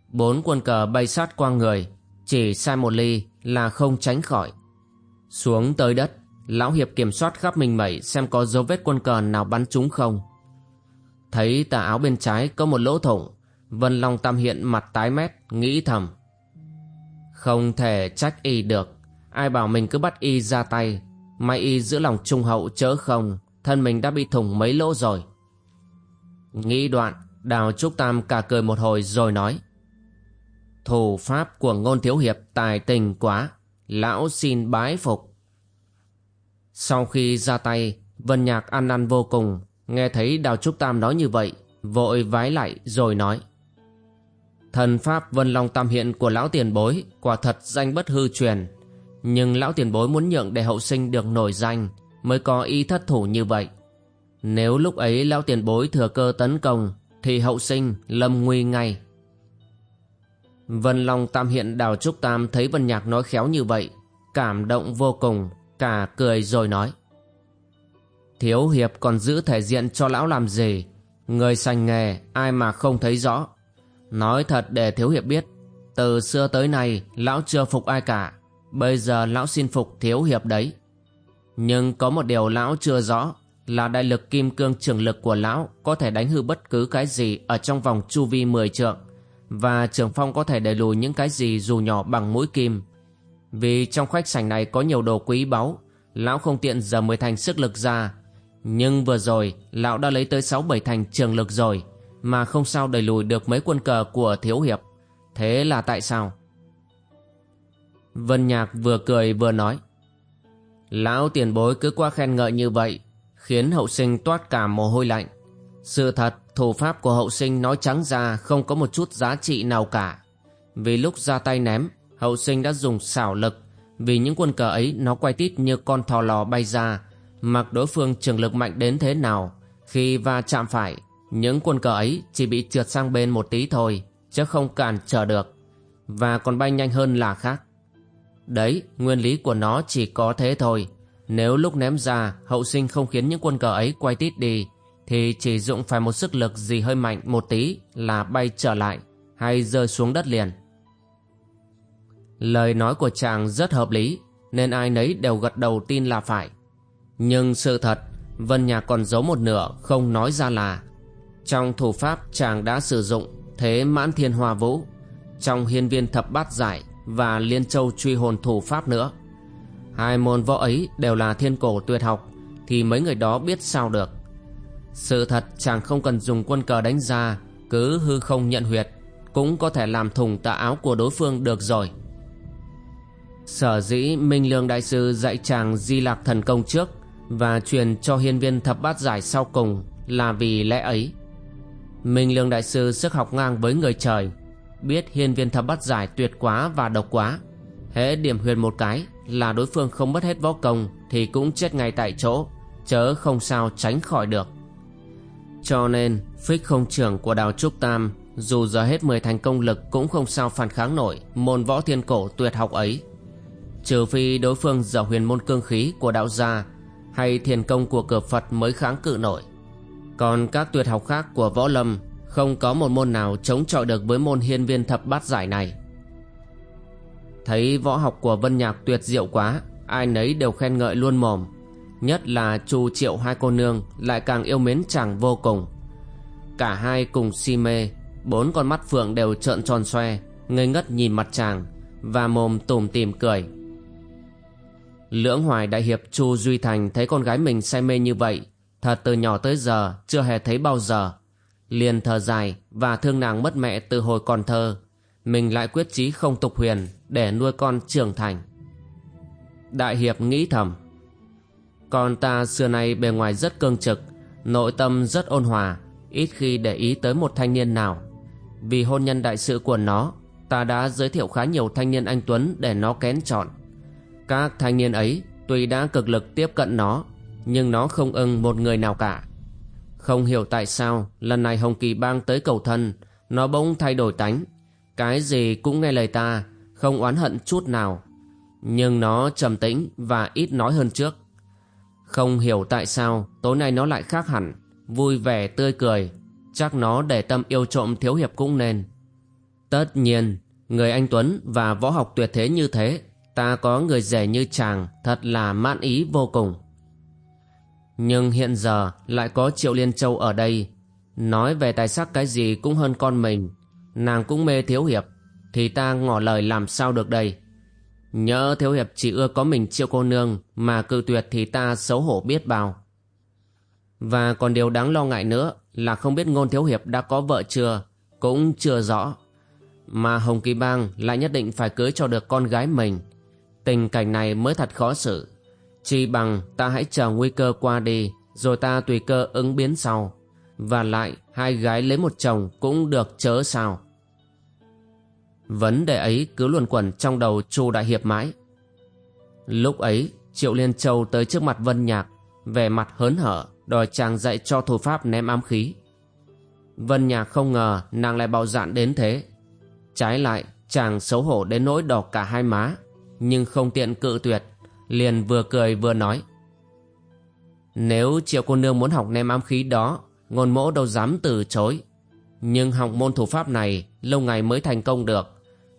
Bốn quân cờ bay sát qua người, Chỉ sai một ly là không tránh khỏi. Xuống tới đất, Lão Hiệp kiểm soát khắp mình mẩy Xem có dấu vết quân cờ nào bắn trúng không. Thấy tà áo bên trái có một lỗ thủng Vân Long Tam Hiện mặt tái mét, Nghĩ thầm. Không thể trách y được. Ai bảo mình cứ bắt y ra tay? May y giữ lòng trung hậu, chớ không. Thân mình đã bị thủng mấy lỗ rồi. Nghĩ đoạn, Đào Trúc Tam cả cười một hồi rồi nói. Thủ pháp của ngôn thiếu hiệp tài tình quá. Lão xin bái phục. Sau khi ra tay, Vân Nhạc ăn năn vô cùng. Nghe thấy Đào Trúc Tam nói như vậy, Vội vái lại rồi nói. Thần pháp Vân Long Tam Hiện của lão tiền bối quả thật danh bất hư truyền. Nhưng lão tiền bối muốn nhượng để hậu sinh được nổi danh mới có ý thất thủ như vậy. Nếu lúc ấy lão tiền bối thừa cơ tấn công thì hậu sinh lâm nguy ngay. Vân Long Tam Hiện Đào Trúc Tam thấy Vân Nhạc nói khéo như vậy, cảm động vô cùng, cả cười rồi nói. Thiếu hiệp còn giữ thể diện cho lão làm gì? Người sành nghề ai mà không thấy rõ. Nói thật để Thiếu Hiệp biết, Từ xưa tới nay Lão chưa phục ai cả, Bây giờ Lão xin phục Thiếu Hiệp đấy. Nhưng có một điều Lão chưa rõ Là đại lực kim cương trường lực của Lão Có thể đánh hư bất cứ cái gì Ở trong vòng chu vi 10 trượng, Và trường phong có thể đẩy lùi những cái gì Dù nhỏ bằng mũi kim. Vì trong khách sảnh này có nhiều đồ quý báu, Lão không tiện giờ mới thành sức lực ra. Nhưng vừa rồi, Lão đã lấy tới 6-7 thành trường lực rồi mà không sao đẩy lùi được mấy quân cờ của thiếu hiệp. Thế là tại sao? Vân nhạc vừa cười vừa nói, lão tiền bối cứ qua khen ngợi như vậy, khiến hậu sinh toát cả mồ hôi lạnh. Sự thật, thủ pháp của hậu sinh nói trắng ra không có một chút giá trị nào cả. Vì lúc ra tay ném, hậu sinh đã dùng xảo lực, vì những quân cờ ấy nó quay tít như con thò lò bay ra, mặc đối phương trường lực mạnh đến thế nào, khi va chạm phải những quân cờ ấy chỉ bị trượt sang bên một tí thôi, chứ không cản trở được, và còn bay nhanh hơn là khác. Đấy, nguyên lý của nó chỉ có thế thôi. Nếu lúc ném ra, hậu sinh không khiến những quân cờ ấy quay tít đi, thì chỉ dụng phải một sức lực gì hơi mạnh một tí là bay trở lại, hay rơi xuống đất liền. Lời nói của chàng rất hợp lý, nên ai nấy đều gật đầu tin là phải. Nhưng sự thật, Vân Nhạc còn giấu một nửa không nói ra là trong thủ pháp, chàng đã sử dụng thế mãn thiên hòa vũ, Trong hiên viên thập bát giải và liên châu truy hồn thủ pháp nữa. Hai môn võ ấy đều là thiên cổ tuyệt học, Thì mấy người đó biết sao được. Sự thật, chàng không cần dùng quân cờ đánh ra, Cứ hư không nhận huyệt, Cũng có thể làm thủng tà áo của đối phương được rồi. Sở dĩ Minh Lương Đại Sư dạy chàng di lạc thần công trước Và truyền cho hiên viên thập bát giải sau cùng Là vì lẽ ấy. Minh Lương Đại Sư sức học ngang với người trời, Biết hiên viên thập bắt giải tuyệt quá và độc quá. Hễ điểm huyền một cái Là đối phương không mất hết võ công Thì cũng chết ngay tại chỗ, Chớ không sao tránh khỏi được. Cho nên, phích không trưởng của đào Trúc Tam, Dù giờ hết 10 thành công lực Cũng không sao phản kháng nổi Môn võ thiên cổ tuyệt học ấy. Trừ phi đối phương dở huyền môn cương khí của đạo gia Hay thiền công của cửa Phật mới kháng cự nổi. Còn các tuyệt học khác của võ lâm, Không có một môn nào chống chọi được với môn hiên viên thập bát giải này. Thấy võ học của Vân Nhạc tuyệt diệu quá, Ai nấy đều khen ngợi luôn mồm. Nhất là Chu Triệu hai cô nương Lại càng yêu mến chàng vô cùng. Cả hai cùng si mê, Bốn con mắt phượng đều trợn tròn xoe, Ngây ngất nhìn mặt chàng Và mồm tủm tìm cười. Lưỡng hoài đại hiệp Chu Duy Thành Thấy con gái mình say mê như vậy Thật từ nhỏ tới giờ, Chưa hề thấy bao giờ. Liền thở dài Và thương nàng mất mẹ từ hồi còn thơ. Mình lại quyết chí không tục huyền Để nuôi con trưởng thành. Đại hiệp nghĩ thầm. Con ta xưa nay bề ngoài rất cương trực, Nội tâm rất ôn hòa, Ít khi để ý tới một thanh niên nào. Vì hôn nhân đại sự của nó, Ta đã giới thiệu khá nhiều thanh niên anh Tuấn Để nó kén chọn. Các thanh niên ấy Tuy đã cực lực tiếp cận nó nhưng nó không ưng một người nào cả. Không hiểu tại sao Lần này Hồng Kỳ Bang tới cầu thân, Nó bỗng thay đổi tánh. Cái gì cũng nghe lời ta, Không oán hận chút nào. Nhưng nó trầm tĩnh và ít nói hơn trước. Không hiểu tại sao tối nay nó lại khác hẳn, Vui vẻ, tươi cười. Chắc nó để tâm yêu trộm thiếu hiệp cũng nên. Tất nhiên, Người anh Tuấn và võ học tuyệt thế như thế, Ta có người rể như chàng Thật là mãn ý vô cùng. Nhưng hiện giờ Lại có Triệu Liên Châu ở đây Nói về tài sắc cái gì cũng hơn con mình Nàng cũng mê thiếu hiệp Thì ta ngỏ lời làm sao được đây Nhớ thiếu hiệp chỉ ưa có mình triệu cô nương mà cự tuyệt thì ta xấu hổ biết bao. Và còn điều đáng lo ngại nữa là không biết ngôn thiếu hiệp đã có vợ chưa, cũng chưa rõ. Mà Hồng Kỳ Bang lại nhất định phải cưới cho được con gái mình. Tình cảnh này mới thật khó xử. Chỉ bằng ta hãy chờ nguy cơ qua đi, rồi ta tùy cơ ứng biến sau. Và lại, hai gái lấy một chồng cũng được chớ sao. Vấn đề ấy cứ luồn quẩn trong đầu Chu Đại Hiệp mãi. Lúc ấy, Triệu Liên Châu tới trước mặt Vân Nhạc, vẻ mặt hớn hở, đòi chàng dạy cho thủ pháp ném ám khí. Vân Nhạc không ngờ nàng lại bạo dạn đến thế. Trái lại, chàng xấu hổ đến nỗi đỏ cả hai má, nhưng không tiện cự tuyệt, liền vừa cười vừa nói. Nếu Triệu cô nương muốn học nem ám khí đó, ngôn mỗ đâu dám từ chối. Nhưng học môn thủ pháp này lâu ngày mới thành công được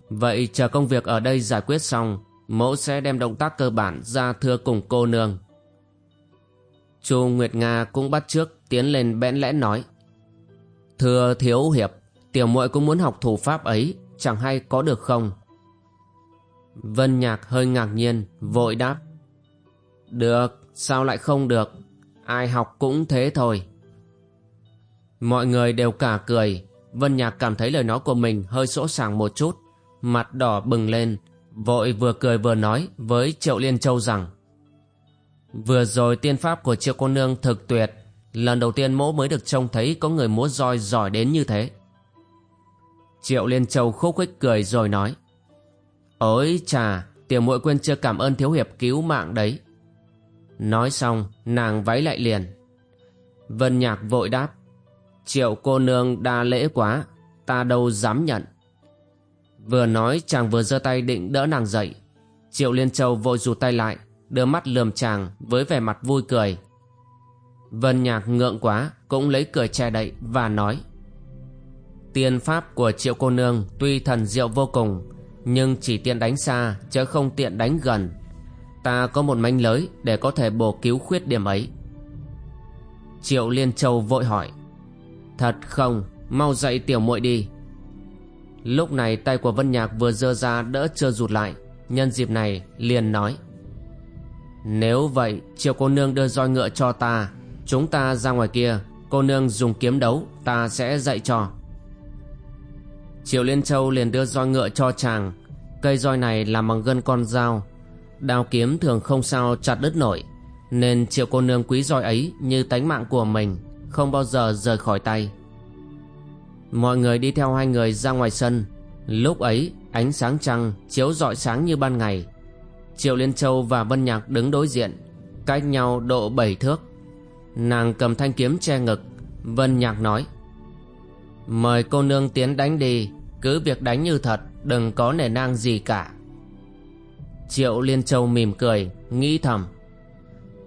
Vậy chờ công việc ở đây giải quyết xong Mẫu sẽ đem động tác cơ bản ra thưa cùng cô nương Chu Nguyệt Nga cũng bắt trước tiến lên bẽn lẽn nói Thưa thiếu hiệp Tiểu muội cũng muốn học thủ pháp ấy Chẳng hay có được không Vân Nhạc hơi ngạc nhiên Vội đáp. Được sao lại không được? Ai học cũng thế thôi. Mọi người đều cả cười. Vân Nhạc cảm thấy lời nói của mình hơi sỗ sàng một chút. Mặt đỏ bừng lên, vội vừa cười vừa nói với Triệu Liên Châu rằng Vừa rồi tiên pháp của Triệu cô nương thực tuyệt, lần đầu tiên mỗ mới được trông thấy có người múa roi giỏi đến như thế. Triệu Liên Châu khúc khích cười rồi nói Ôi chà, tiểu muội quên chưa cảm ơn thiếu hiệp cứu mạng đấy. Nói xong, nàng váy lại liền. Vân Nhạc vội đáp Triệu cô nương đa lễ quá, ta đâu dám nhận. Vừa nói chàng vừa giơ tay định đỡ nàng dậy Triệu Liên Châu vội rụt tay lại Đưa mắt lườm chàng với vẻ mặt vui cười Vân Nhạc ngượng quá Cũng lấy cười che đậy và nói Tiên pháp của triệu cô nương Tuy thần diệu vô cùng nhưng chỉ tiện đánh xa, Chứ không tiện đánh gần. Ta có một manh lới Để có thể bổ cứu khuyết điểm ấy. Triệu Liên Châu vội hỏi. Thật không? Mau dậy tiểu muội đi. Lúc này tay của Vân Nhạc vừa dơ ra đỡ chưa rụt lại. Nhân dịp này, liền nói. Nếu vậy, Triệu cô nương đưa roi ngựa cho ta. Chúng ta ra ngoài kia. Cô nương dùng kiếm đấu, Ta sẽ dạy cho. Triệu Liên Châu liền đưa roi ngựa cho chàng. Cây roi này làm bằng gân con dao. Đao kiếm thường không sao chặt đứt nổi, Nên triệu cô nương quý roi ấy Như tánh mạng của mình, Không bao giờ rời khỏi tay. Mọi người đi theo hai người ra ngoài sân. Lúc ấy, ánh sáng trăng chiếu rọi sáng như ban ngày. Triệu Liên Châu và Vân Nhạc đứng đối diện, Cách nhau độ bảy thước. Nàng cầm thanh kiếm che ngực, Vân Nhạc nói, Mời cô nương tiến đánh đi. Cứ việc đánh như thật, Đừng có nể nang gì cả. Triệu Liên Châu mỉm cười, Nghĩ thầm.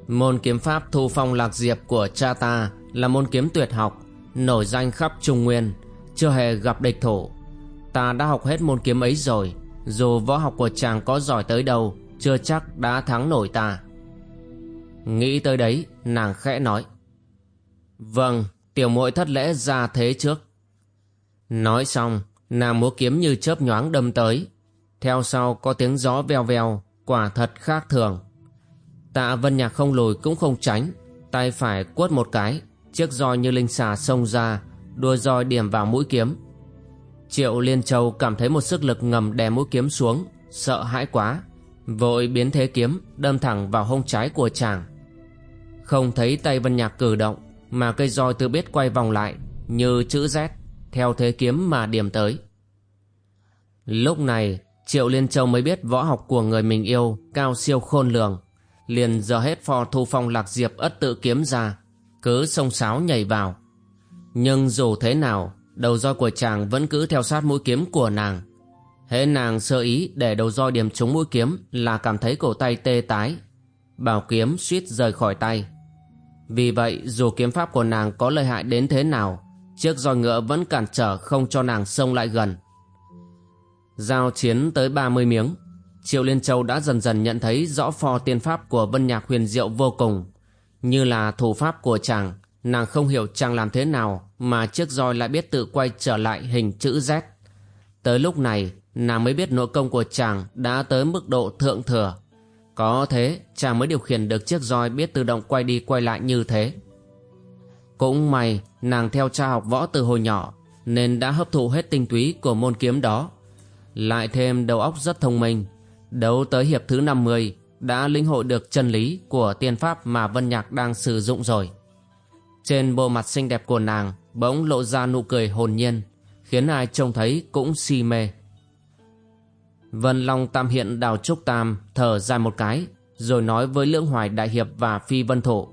Môn kiếm pháp thu phong lạc diệp của cha ta Là môn kiếm tuyệt học, Nổi danh khắp Trung Nguyên, Chưa hề gặp địch thủ. Ta đã học hết môn kiếm ấy rồi, Dù võ học của chàng có giỏi tới đâu, Chưa chắc đã thắng nổi ta. Nghĩ tới đấy, Nàng khẽ nói. Vâng Tiểu muội thất lễ ra thế trước. Nói xong Nàng múa kiếm như chớp nhoáng đâm tới. Theo sau có tiếng gió veo veo, Quả thật khác thường. Tạ Vân Nhạc không lùi cũng không tránh, Tay phải quất một cái, Chiếc roi như linh xà xông ra Đuôi roi điểm vào mũi kiếm. Triệu Liên Châu cảm thấy một sức lực ngầm đè mũi kiếm xuống, Sợ hãi quá, Vội biến thế kiếm, Đâm thẳng vào hông trái của chàng. Không thấy tay Vân Nhạc cử động, Mà cây roi từ biết quay vòng lại, Như chữ Z, Theo thế kiếm mà điểm tới. Lúc này, Triệu Liên Châu mới biết võ học của người mình yêu Cao siêu khôn lường. Liền giờ hết phò thu phong lạc diệp ất tự kiếm ra, Cứ sông sáo nhảy vào. Nhưng dù thế nào, Đầu roi của chàng vẫn cứ theo sát mũi kiếm của nàng. Hễ nàng sơ ý để đầu roi điểm trúng mũi kiếm Là cảm thấy cổ tay tê tái. Bảo kiếm suýt rời khỏi tay. Vì vậy, dù kiếm pháp của nàng có lợi hại đến thế nào, Chiếc roi ngựa vẫn cản trở không cho nàng xông lại gần. Giao chiến tới 30 miếng. Triệu Liên Châu đã dần dần nhận thấy rõ pho tiên pháp của Vân Nhạc huyền diệu vô cùng, Như là thủ pháp của chàng. Nàng không hiểu chàng làm thế nào Mà chiếc roi lại biết tự quay trở lại hình chữ Z. Tới lúc này, Nàng mới biết nội công của chàng đã tới mức độ thượng thừa. Có thế, chàng mới điều khiển được chiếc roi biết tự động quay đi quay lại như thế. Cũng may, nàng theo cha học võ từ hồi nhỏ, Nên đã hấp thụ hết tinh túy của môn kiếm đó. Lại thêm đầu óc rất thông minh Đấu tới hiệp thứ 50 đã lĩnh hội được chân lý của tiên pháp mà Vân Nhạc đang sử dụng rồi. Trên bộ mặt xinh đẹp của nàng bỗng lộ ra nụ cười hồn nhiên, khiến ai trông thấy cũng si mê. Vân Long Tam Hiện đào Trúc Tam thở dài một cái, rồi nói với Lưỡng Hoài Đại Hiệp và Phi Vân Thổ.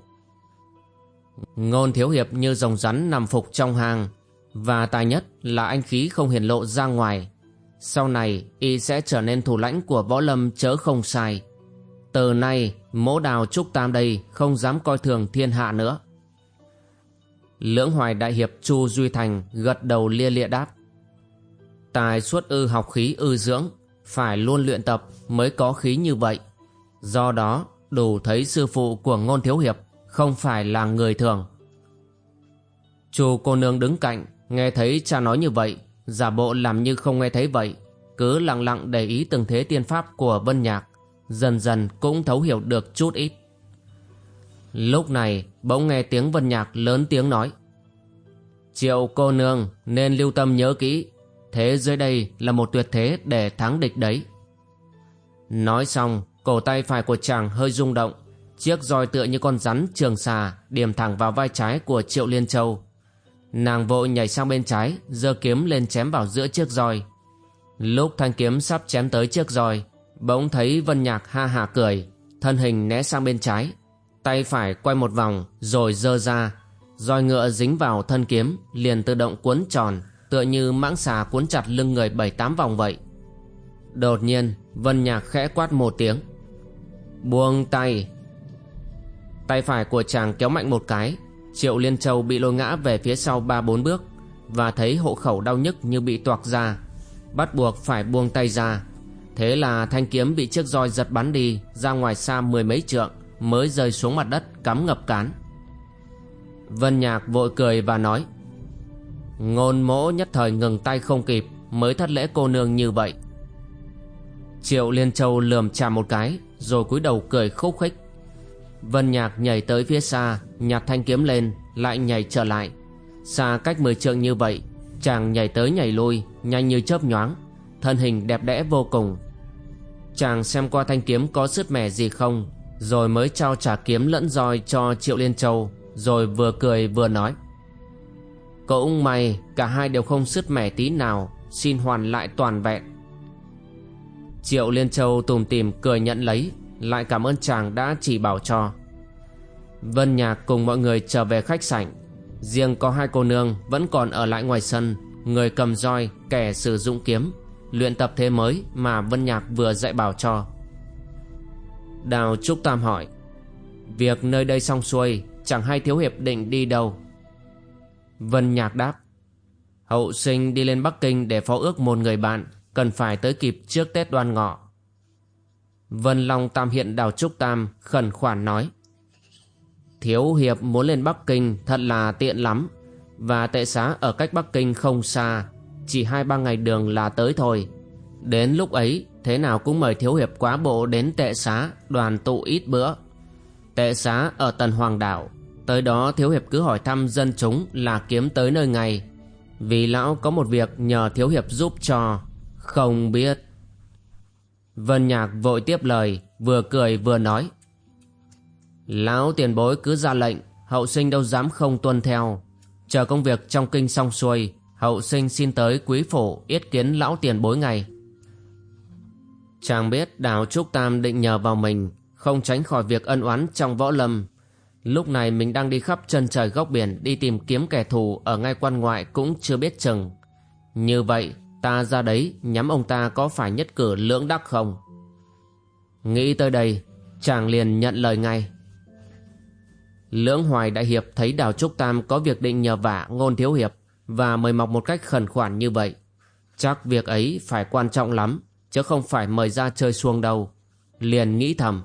Ngôn Thiếu Hiệp như dòng rắn nằm phục trong hang, và tài nhất là anh khí không hiển lộ ra ngoài, sau này, y sẽ trở nên thủ lãnh của võ lâm chớ không sai. Từ nay, mỗ đào trúc tam đây không dám coi thường thiên hạ nữa. Lưỡng hoài đại hiệp Chu Duy Thành gật đầu lia lịa đáp. Tài xuất ư học khí ư dưỡng, Phải luôn luyện tập mới có khí như vậy. Do đó, đủ thấy sư phụ của ngôn thiếu hiệp Không phải là người thường. Chu cô nương đứng cạnh, Nghe thấy cha nói như vậy giả bộ làm như không nghe thấy vậy, cứ lặng lặng để ý từng thế tiên pháp của vân nhạc, dần dần cũng thấu hiểu được chút ít. Lúc này, bỗng nghe tiếng vân nhạc lớn tiếng nói, triệu cô nương, nên lưu tâm nhớ kỹ, thế dưới đây là một tuyệt thế để thắng địch đấy. Nói xong, cổ tay phải của chàng hơi rung động, chiếc roi tựa như con rắn trường xà điểm thẳng vào vai trái của triệu liên châu. Nàng vội nhảy sang bên trái, giơ kiếm lên chém vào giữa chiếc roi. Lúc thanh kiếm sắp chém tới chiếc roi, Bỗng thấy Vân Nhạc ha hà cười, Thân hình né sang bên trái, Tay phải quay một vòng Rồi giơ ra. Roi ngựa dính vào thân kiếm, Liền tự động cuốn tròn, Tựa như mãng xà cuốn chặt lưng người bảy tám vòng vậy. Đột nhiên, Vân Nhạc khẽ quát một tiếng. Buông tay. Tay phải của chàng kéo mạnh một cái Triệu Liên Châu bị lôi ngã về phía sau ba bốn bước Và thấy hộ khẩu đau nhức như bị toạc ra, Bắt buộc phải buông tay ra. Thế là thanh kiếm bị chiếc roi giật bắn đi Ra ngoài xa mười mấy trượng, Mới rơi xuống mặt đất cắm ngập cán. Vân Nhạc vội cười và nói, Ngôn mỗ nhất thời ngừng tay không kịp, Mới thất lễ cô nương như vậy. Triệu Liên Châu lườm chà một cái, Rồi cúi đầu cười khúc khích. Vân Nhạc nhảy tới phía xa Nhặt thanh kiếm lên, Lại nhảy trở lại. Xa cách mười trượng như vậy, Chàng nhảy tới nhảy lui, Nhanh như chớp nhoáng. Thân hình đẹp đẽ vô cùng. Chàng xem qua thanh kiếm có sứt mẻ gì không, Rồi mới trao trả kiếm lẫn roi cho Triệu Liên Châu, Rồi vừa cười vừa nói. Cũng may Cả hai đều không sứt mẻ tí nào, Xin hoàn lại toàn vẹn. Triệu Liên Châu tùm tìm cười nhận lấy, lại cảm ơn chàng đã chỉ bảo cho. Vân Nhạc cùng mọi người trở về khách sảnh Riêng có hai cô nương vẫn còn ở lại ngoài sân. Người cầm roi, kẻ sử dụng kiếm. Luyện tập thế mới mà Vân Nhạc vừa dạy bảo cho. Đào Trúc Tam hỏi Việc nơi đây xong xuôi Chẳng hay thiếu hiệp định đi đâu? Vân Nhạc đáp Hậu sinh đi lên Bắc Kinh để phó ước một người bạn Cần phải tới kịp trước Tết đoan ngọ. Vân Long Tam Hiện Đào Trúc Tam khẩn khoản nói Thiếu hiệp muốn lên Bắc Kinh thật là tiện lắm. Và tệ xá ở cách Bắc Kinh không xa, Chỉ hai ba ngày đường là tới thôi. Đến lúc ấy, thế nào cũng mời thiếu hiệp quá bộ đến tệ xá, đoàn tụ ít bữa. Tệ xá ở Tần Hoàng Đảo Tới đó thiếu hiệp cứ hỏi thăm dân chúng là kiếm tới nơi ngày Vì lão có một việc nhờ thiếu hiệp giúp cho, Không biết. Vân Nhạc vội tiếp lời, Vừa cười vừa nói. Lão tiền bối cứ ra lệnh, Hậu sinh đâu dám không tuân theo. Chờ công việc trong kinh xong xuôi, Hậu sinh xin tới quý phủ Yết kiến lão tiền bối ngày Chàng biết Đào Trúc Tam định nhờ vào mình, Không tránh khỏi việc ân oán trong võ lâm. Lúc này mình đang đi khắp chân trời góc biển Đi tìm kiếm kẻ thù Ở ngay quan ngoại cũng chưa biết chừng. Như vậy, ta ra đấy Nhắm ông ta có phải nhất cử lưỡng đắc không? Nghĩ tới đây, Chàng liền nhận lời ngay. Lưỡng Hoài Đại Hiệp thấy Đào Trúc Tam có việc định nhờ vả ngôn thiếu hiệp và mời mọc một cách khẩn khoản như vậy. Chắc việc ấy phải quan trọng lắm, chứ không phải mời ra chơi xuông đâu. Liền nghĩ thầm.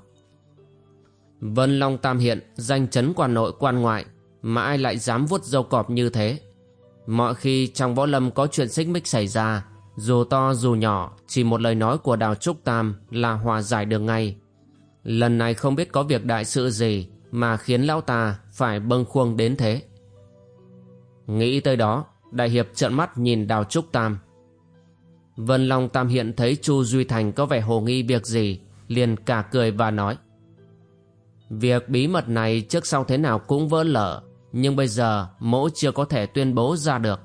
Vân Long Tam Hiện danh chấn quan nội quan ngoại, mà ai lại dám vuốt dâu cọp như thế. Mọi khi trong võ lâm có chuyện xích mích xảy ra, dù to dù nhỏ, chỉ một lời nói của Đào Trúc Tam là hòa giải được ngay. Lần này không biết có việc đại sự gì, mà khiến lão ta phải bâng khuâng đến thế. Nghĩ tới đó, đại hiệp trợn mắt nhìn đào trúc tam. Vân Long Tam Hiện thấy Chu Duy Thành có vẻ hồ nghi việc gì, liền cả cười và nói. Việc bí mật này trước sau thế nào cũng vỡ lở, nhưng bây giờ mỗ chưa có thể tuyên bố ra được.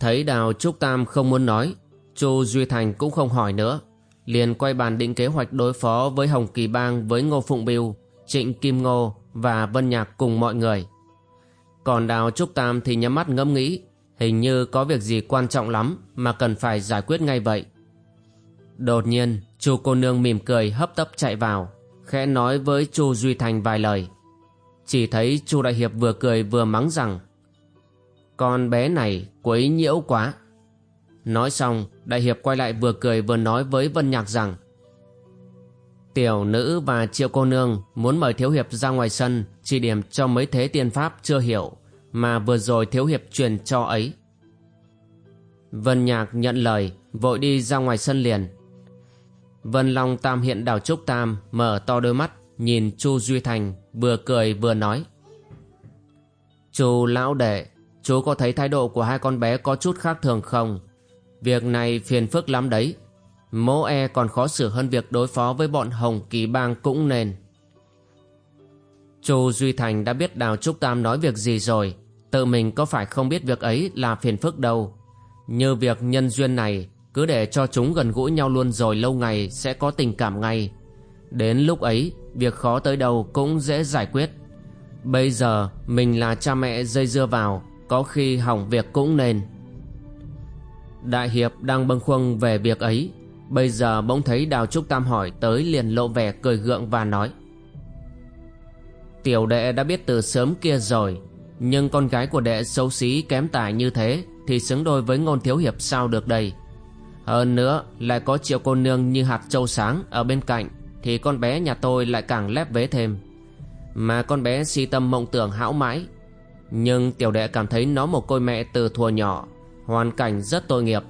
Thấy Đào Trúc Tam không muốn nói, Chu Duy Thành cũng không hỏi nữa, liền quay bàn định kế hoạch đối phó với Hồng Kỳ Bang với Ngô Phụng Biêu Trịnh Kim Ngô và Vân Nhạc cùng mọi người. Còn Đào Trúc Tam thì nhắm mắt ngẫm nghĩ, hình như có việc gì quan trọng lắm mà cần phải giải quyết ngay vậy. Đột nhiên, chu cô nương mỉm cười hấp tấp chạy vào, khẽ nói với chu Duy Thành vài lời. Chỉ thấy chu Đại Hiệp vừa cười vừa mắng rằng Con bé này quấy nhiễu quá. Nói xong, Đại Hiệp quay lại vừa cười vừa nói với Vân Nhạc rằng Tiểu nữ và triệu cô nương muốn mời thiếu hiệp ra ngoài sân chỉ điểm cho mấy thế tiên pháp chưa hiểu mà vừa rồi thiếu hiệp truyền cho ấy. Vân Nhạc nhận lời vội đi ra ngoài sân liền. Vân Long Tam hiện đảo Trúc Tam mở to đôi mắt nhìn Chu Duy Thành vừa cười vừa nói. Chu lão đệ, chú có thấy thái độ của hai con bé có chút khác thường không? Việc này phiền phức lắm đấy. Mỗ e còn khó xử hơn việc đối phó với bọn Hồng Kỳ Bang cũng nên. Chu Duy Thành đã biết Đào Trúc Tam nói việc gì rồi, tự mình có phải không biết việc ấy là phiền phức đâu. Như việc nhân duyên này, cứ để cho chúng gần gũi nhau luôn rồi lâu ngày sẽ có tình cảm ngay. Đến lúc ấy, việc khó tới đâu cũng dễ giải quyết. Bây giờ, mình là cha mẹ dây dưa vào, có khi hỏng việc cũng nên. Đại Hiệp đang bâng khuâng về việc ấy Bây giờ bỗng thấy Đào Trúc Tam hỏi tới liền lộ vẻ cười gượng và nói. Tiểu đệ đã biết từ sớm kia rồi, Nhưng con gái của đệ xấu xí kém tài như thế Thì xứng đôi với ngôn thiếu hiệp sao được đây? Hơn nữa, lại có triệu cô nương như hạt châu sáng ở bên cạnh Thì con bé nhà tôi lại càng lép vế thêm. Mà con bé si tâm mộng tưởng hão mãi. Nhưng tiểu đệ cảm thấy nó một côi mẹ từ thuở nhỏ, Hoàn cảnh rất tội nghiệp.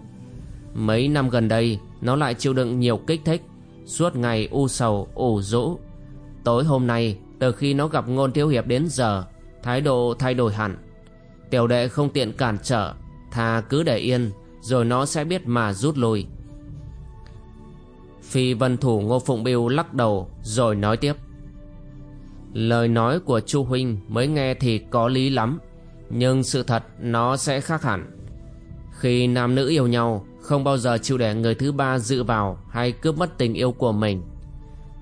Mấy năm gần đây nó lại chịu đựng nhiều kích thích. Suốt ngày u sầu, ủ rũ. Tối hôm nay, Từ khi nó gặp ngôn thiếu hiệp đến giờ, Thái độ thay đổi hẳn. Tiểu đệ không tiện cản trở Thà cứ để yên, Rồi nó sẽ biết mà rút lui. Phi vân thủ ngô phụng biêu lắc đầu, Rồi nói tiếp. Lời nói của chu huynh mới nghe thì có lý lắm, Nhưng sự thật nó sẽ khác hẳn. Khi nam nữ yêu nhau không bao giờ chịu để người thứ ba dự vào hay cướp mất tình yêu của mình.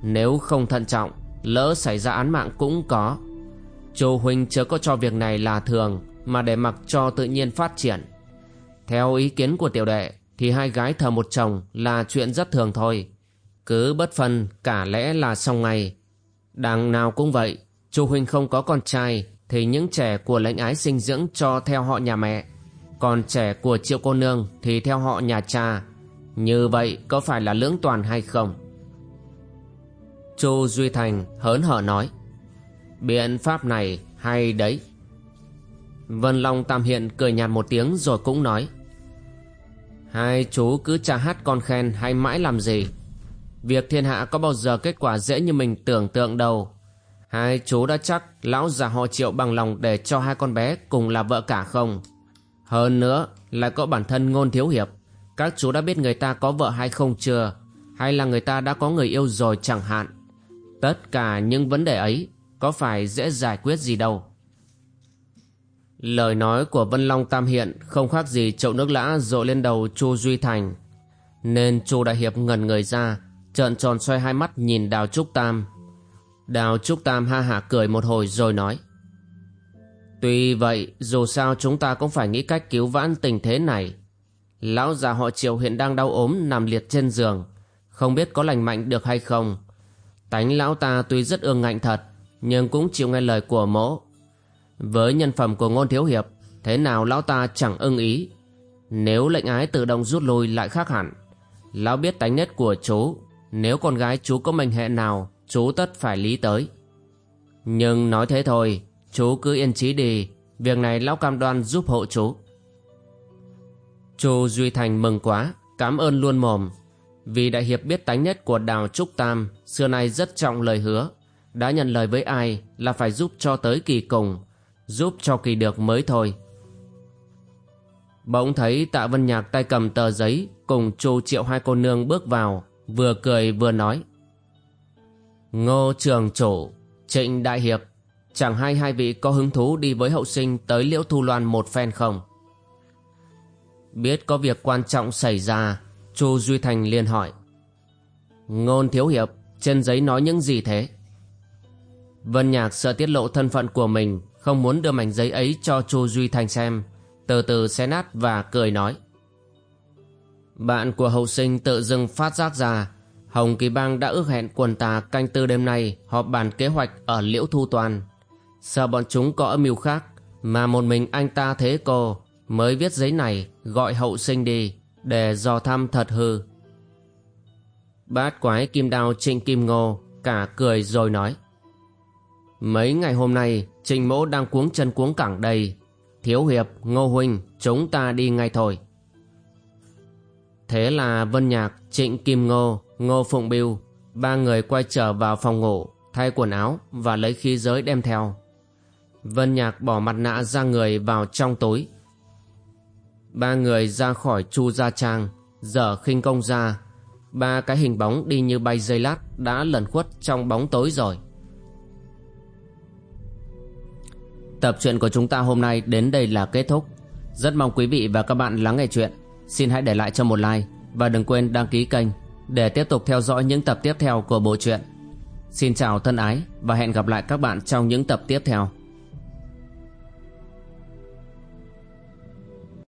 Nếu không thận trọng, lỡ xảy ra án mạng cũng có. Chu Huynh chớ có cho việc này là thường Mà để mặc cho tự nhiên phát triển Theo ý kiến của tiểu đệ Thì hai gái thờ một chồng Là chuyện rất thường thôi Cứ bất phân cả lẽ là xong ngày Đằng nào cũng vậy Chu Huynh không có con trai Thì những trẻ của lãnh ái sinh dưỡng cho theo họ nhà mẹ còn trẻ của triệu cô nương Thì theo họ nhà cha. Như vậy có phải là lưỡng toàn hay không? Chu Duy Thành hớn hở nói. Biện pháp này hay đấy. Vân Long Tam Hiện cười nhạt một tiếng rồi cũng nói. Hai chú cứ cha hát con khen hay mãi làm gì? Việc thiên hạ có bao giờ kết quả dễ như mình tưởng tượng đâu. Hai chú đã chắc lão già họ triệu bằng lòng để cho hai con bé cùng là vợ cả không? Hơn nữa lại có bản thân ngôn thiếu hiệp Các chú đã biết người ta có vợ hay không chưa Hay là người ta đã có người yêu rồi chẳng hạn Tất cả những vấn đề ấy có phải dễ giải quyết gì đâu. Lời nói của Vân Long Tam Hiện không khác gì chậu nước lã dội lên đầu Chu Duy Thành. Nên Chu Đại Hiệp ngần người ra, trợn tròn xoay hai mắt nhìn Đào Trúc Tam. Đào Trúc Tam ha hả cười một hồi rồi nói. Tuy vậy, dù sao chúng ta cũng phải nghĩ cách cứu vãn tình thế này. Lão già họ Triệu hiện đang đau ốm nằm liệt trên giường, không biết có lành mạnh được hay không. Tánh lão ta tuy rất ương ngạnh thật, nhưng cũng chịu nghe lời của mỗ. Với nhân phẩm của ngôn thiếu hiệp, thế nào lão ta chẳng ưng ý. Nếu lệnh ái tự động rút lui lại khác hẳn. Lão biết tánh nết của chú, nếu con gái chú có mệnh hệ nào, chú tất phải lý tới. Nhưng nói thế thôi, chú cứ yên trí đi, việc này lão cam đoan giúp hộ chú. Chu Duy Thành mừng quá, cảm ơn luôn mồm. Vì đại hiệp biết tánh nhất của Đào Trúc Tam, xưa nay rất trọng lời hứa, đã nhận lời với ai là phải giúp cho tới kỳ cùng, giúp cho kỳ được mới thôi. Bỗng thấy tạ vân nhạc tay cầm tờ giấy cùng chu triệu hai cô nương bước vào, vừa cười vừa nói. Ngô trường chủ, trịnh đại hiệp, chẳng hay hai vị có hứng thú đi với hậu sinh tới liễu thu loan một phen không? Biết có việc quan trọng xảy ra, chu Duy Thành liền hỏi. Ngôn thiếu hiệp, trên giấy nói những gì thế? Vân Nhạc sợ tiết lộ thân phận của mình Không muốn đưa mảnh giấy ấy cho Chu Duy Thành xem Từ từ xé nát và cười nói Bạn của hậu sinh tự dưng phát giác ra Hồng Kỳ Bang đã ước hẹn quần tà canh tư đêm nay họp bàn kế hoạch ở Liễu Thu Toàn. Sợ bọn chúng có âm mưu khác mà một mình anh ta thế cô mới viết giấy này gọi hậu sinh đi để dò thăm thật hư. Bát quái kim đao trịnh kim ngô cả cười rồi nói. Mấy ngày hôm nay Trình mỗ đang cuống chân cuống cẳng đây Thiếu hiệp, ngô huynh Chúng ta đi ngay thôi Thế là Vân Nhạc, Trịnh Kim Ngô, Ngô Phụng Biêu Ba người quay trở vào phòng ngủ Thay quần áo và lấy khí giới đem theo Vân Nhạc bỏ mặt nạ ra người vào trong tối. Ba người ra khỏi chu gia trang Dở khinh công ra Ba cái hình bóng đi như bay dây lát Đã lẩn khuất trong bóng tối rồi Tập truyện của chúng ta hôm nay đến đây là kết thúc. Rất mong quý vị và các bạn lắng nghe chuyện. Xin hãy để lại cho một like và đừng quên đăng ký kênh để tiếp tục theo dõi những tập tiếp theo của bộ truyện. Xin chào thân ái và hẹn gặp lại các bạn trong những tập tiếp theo.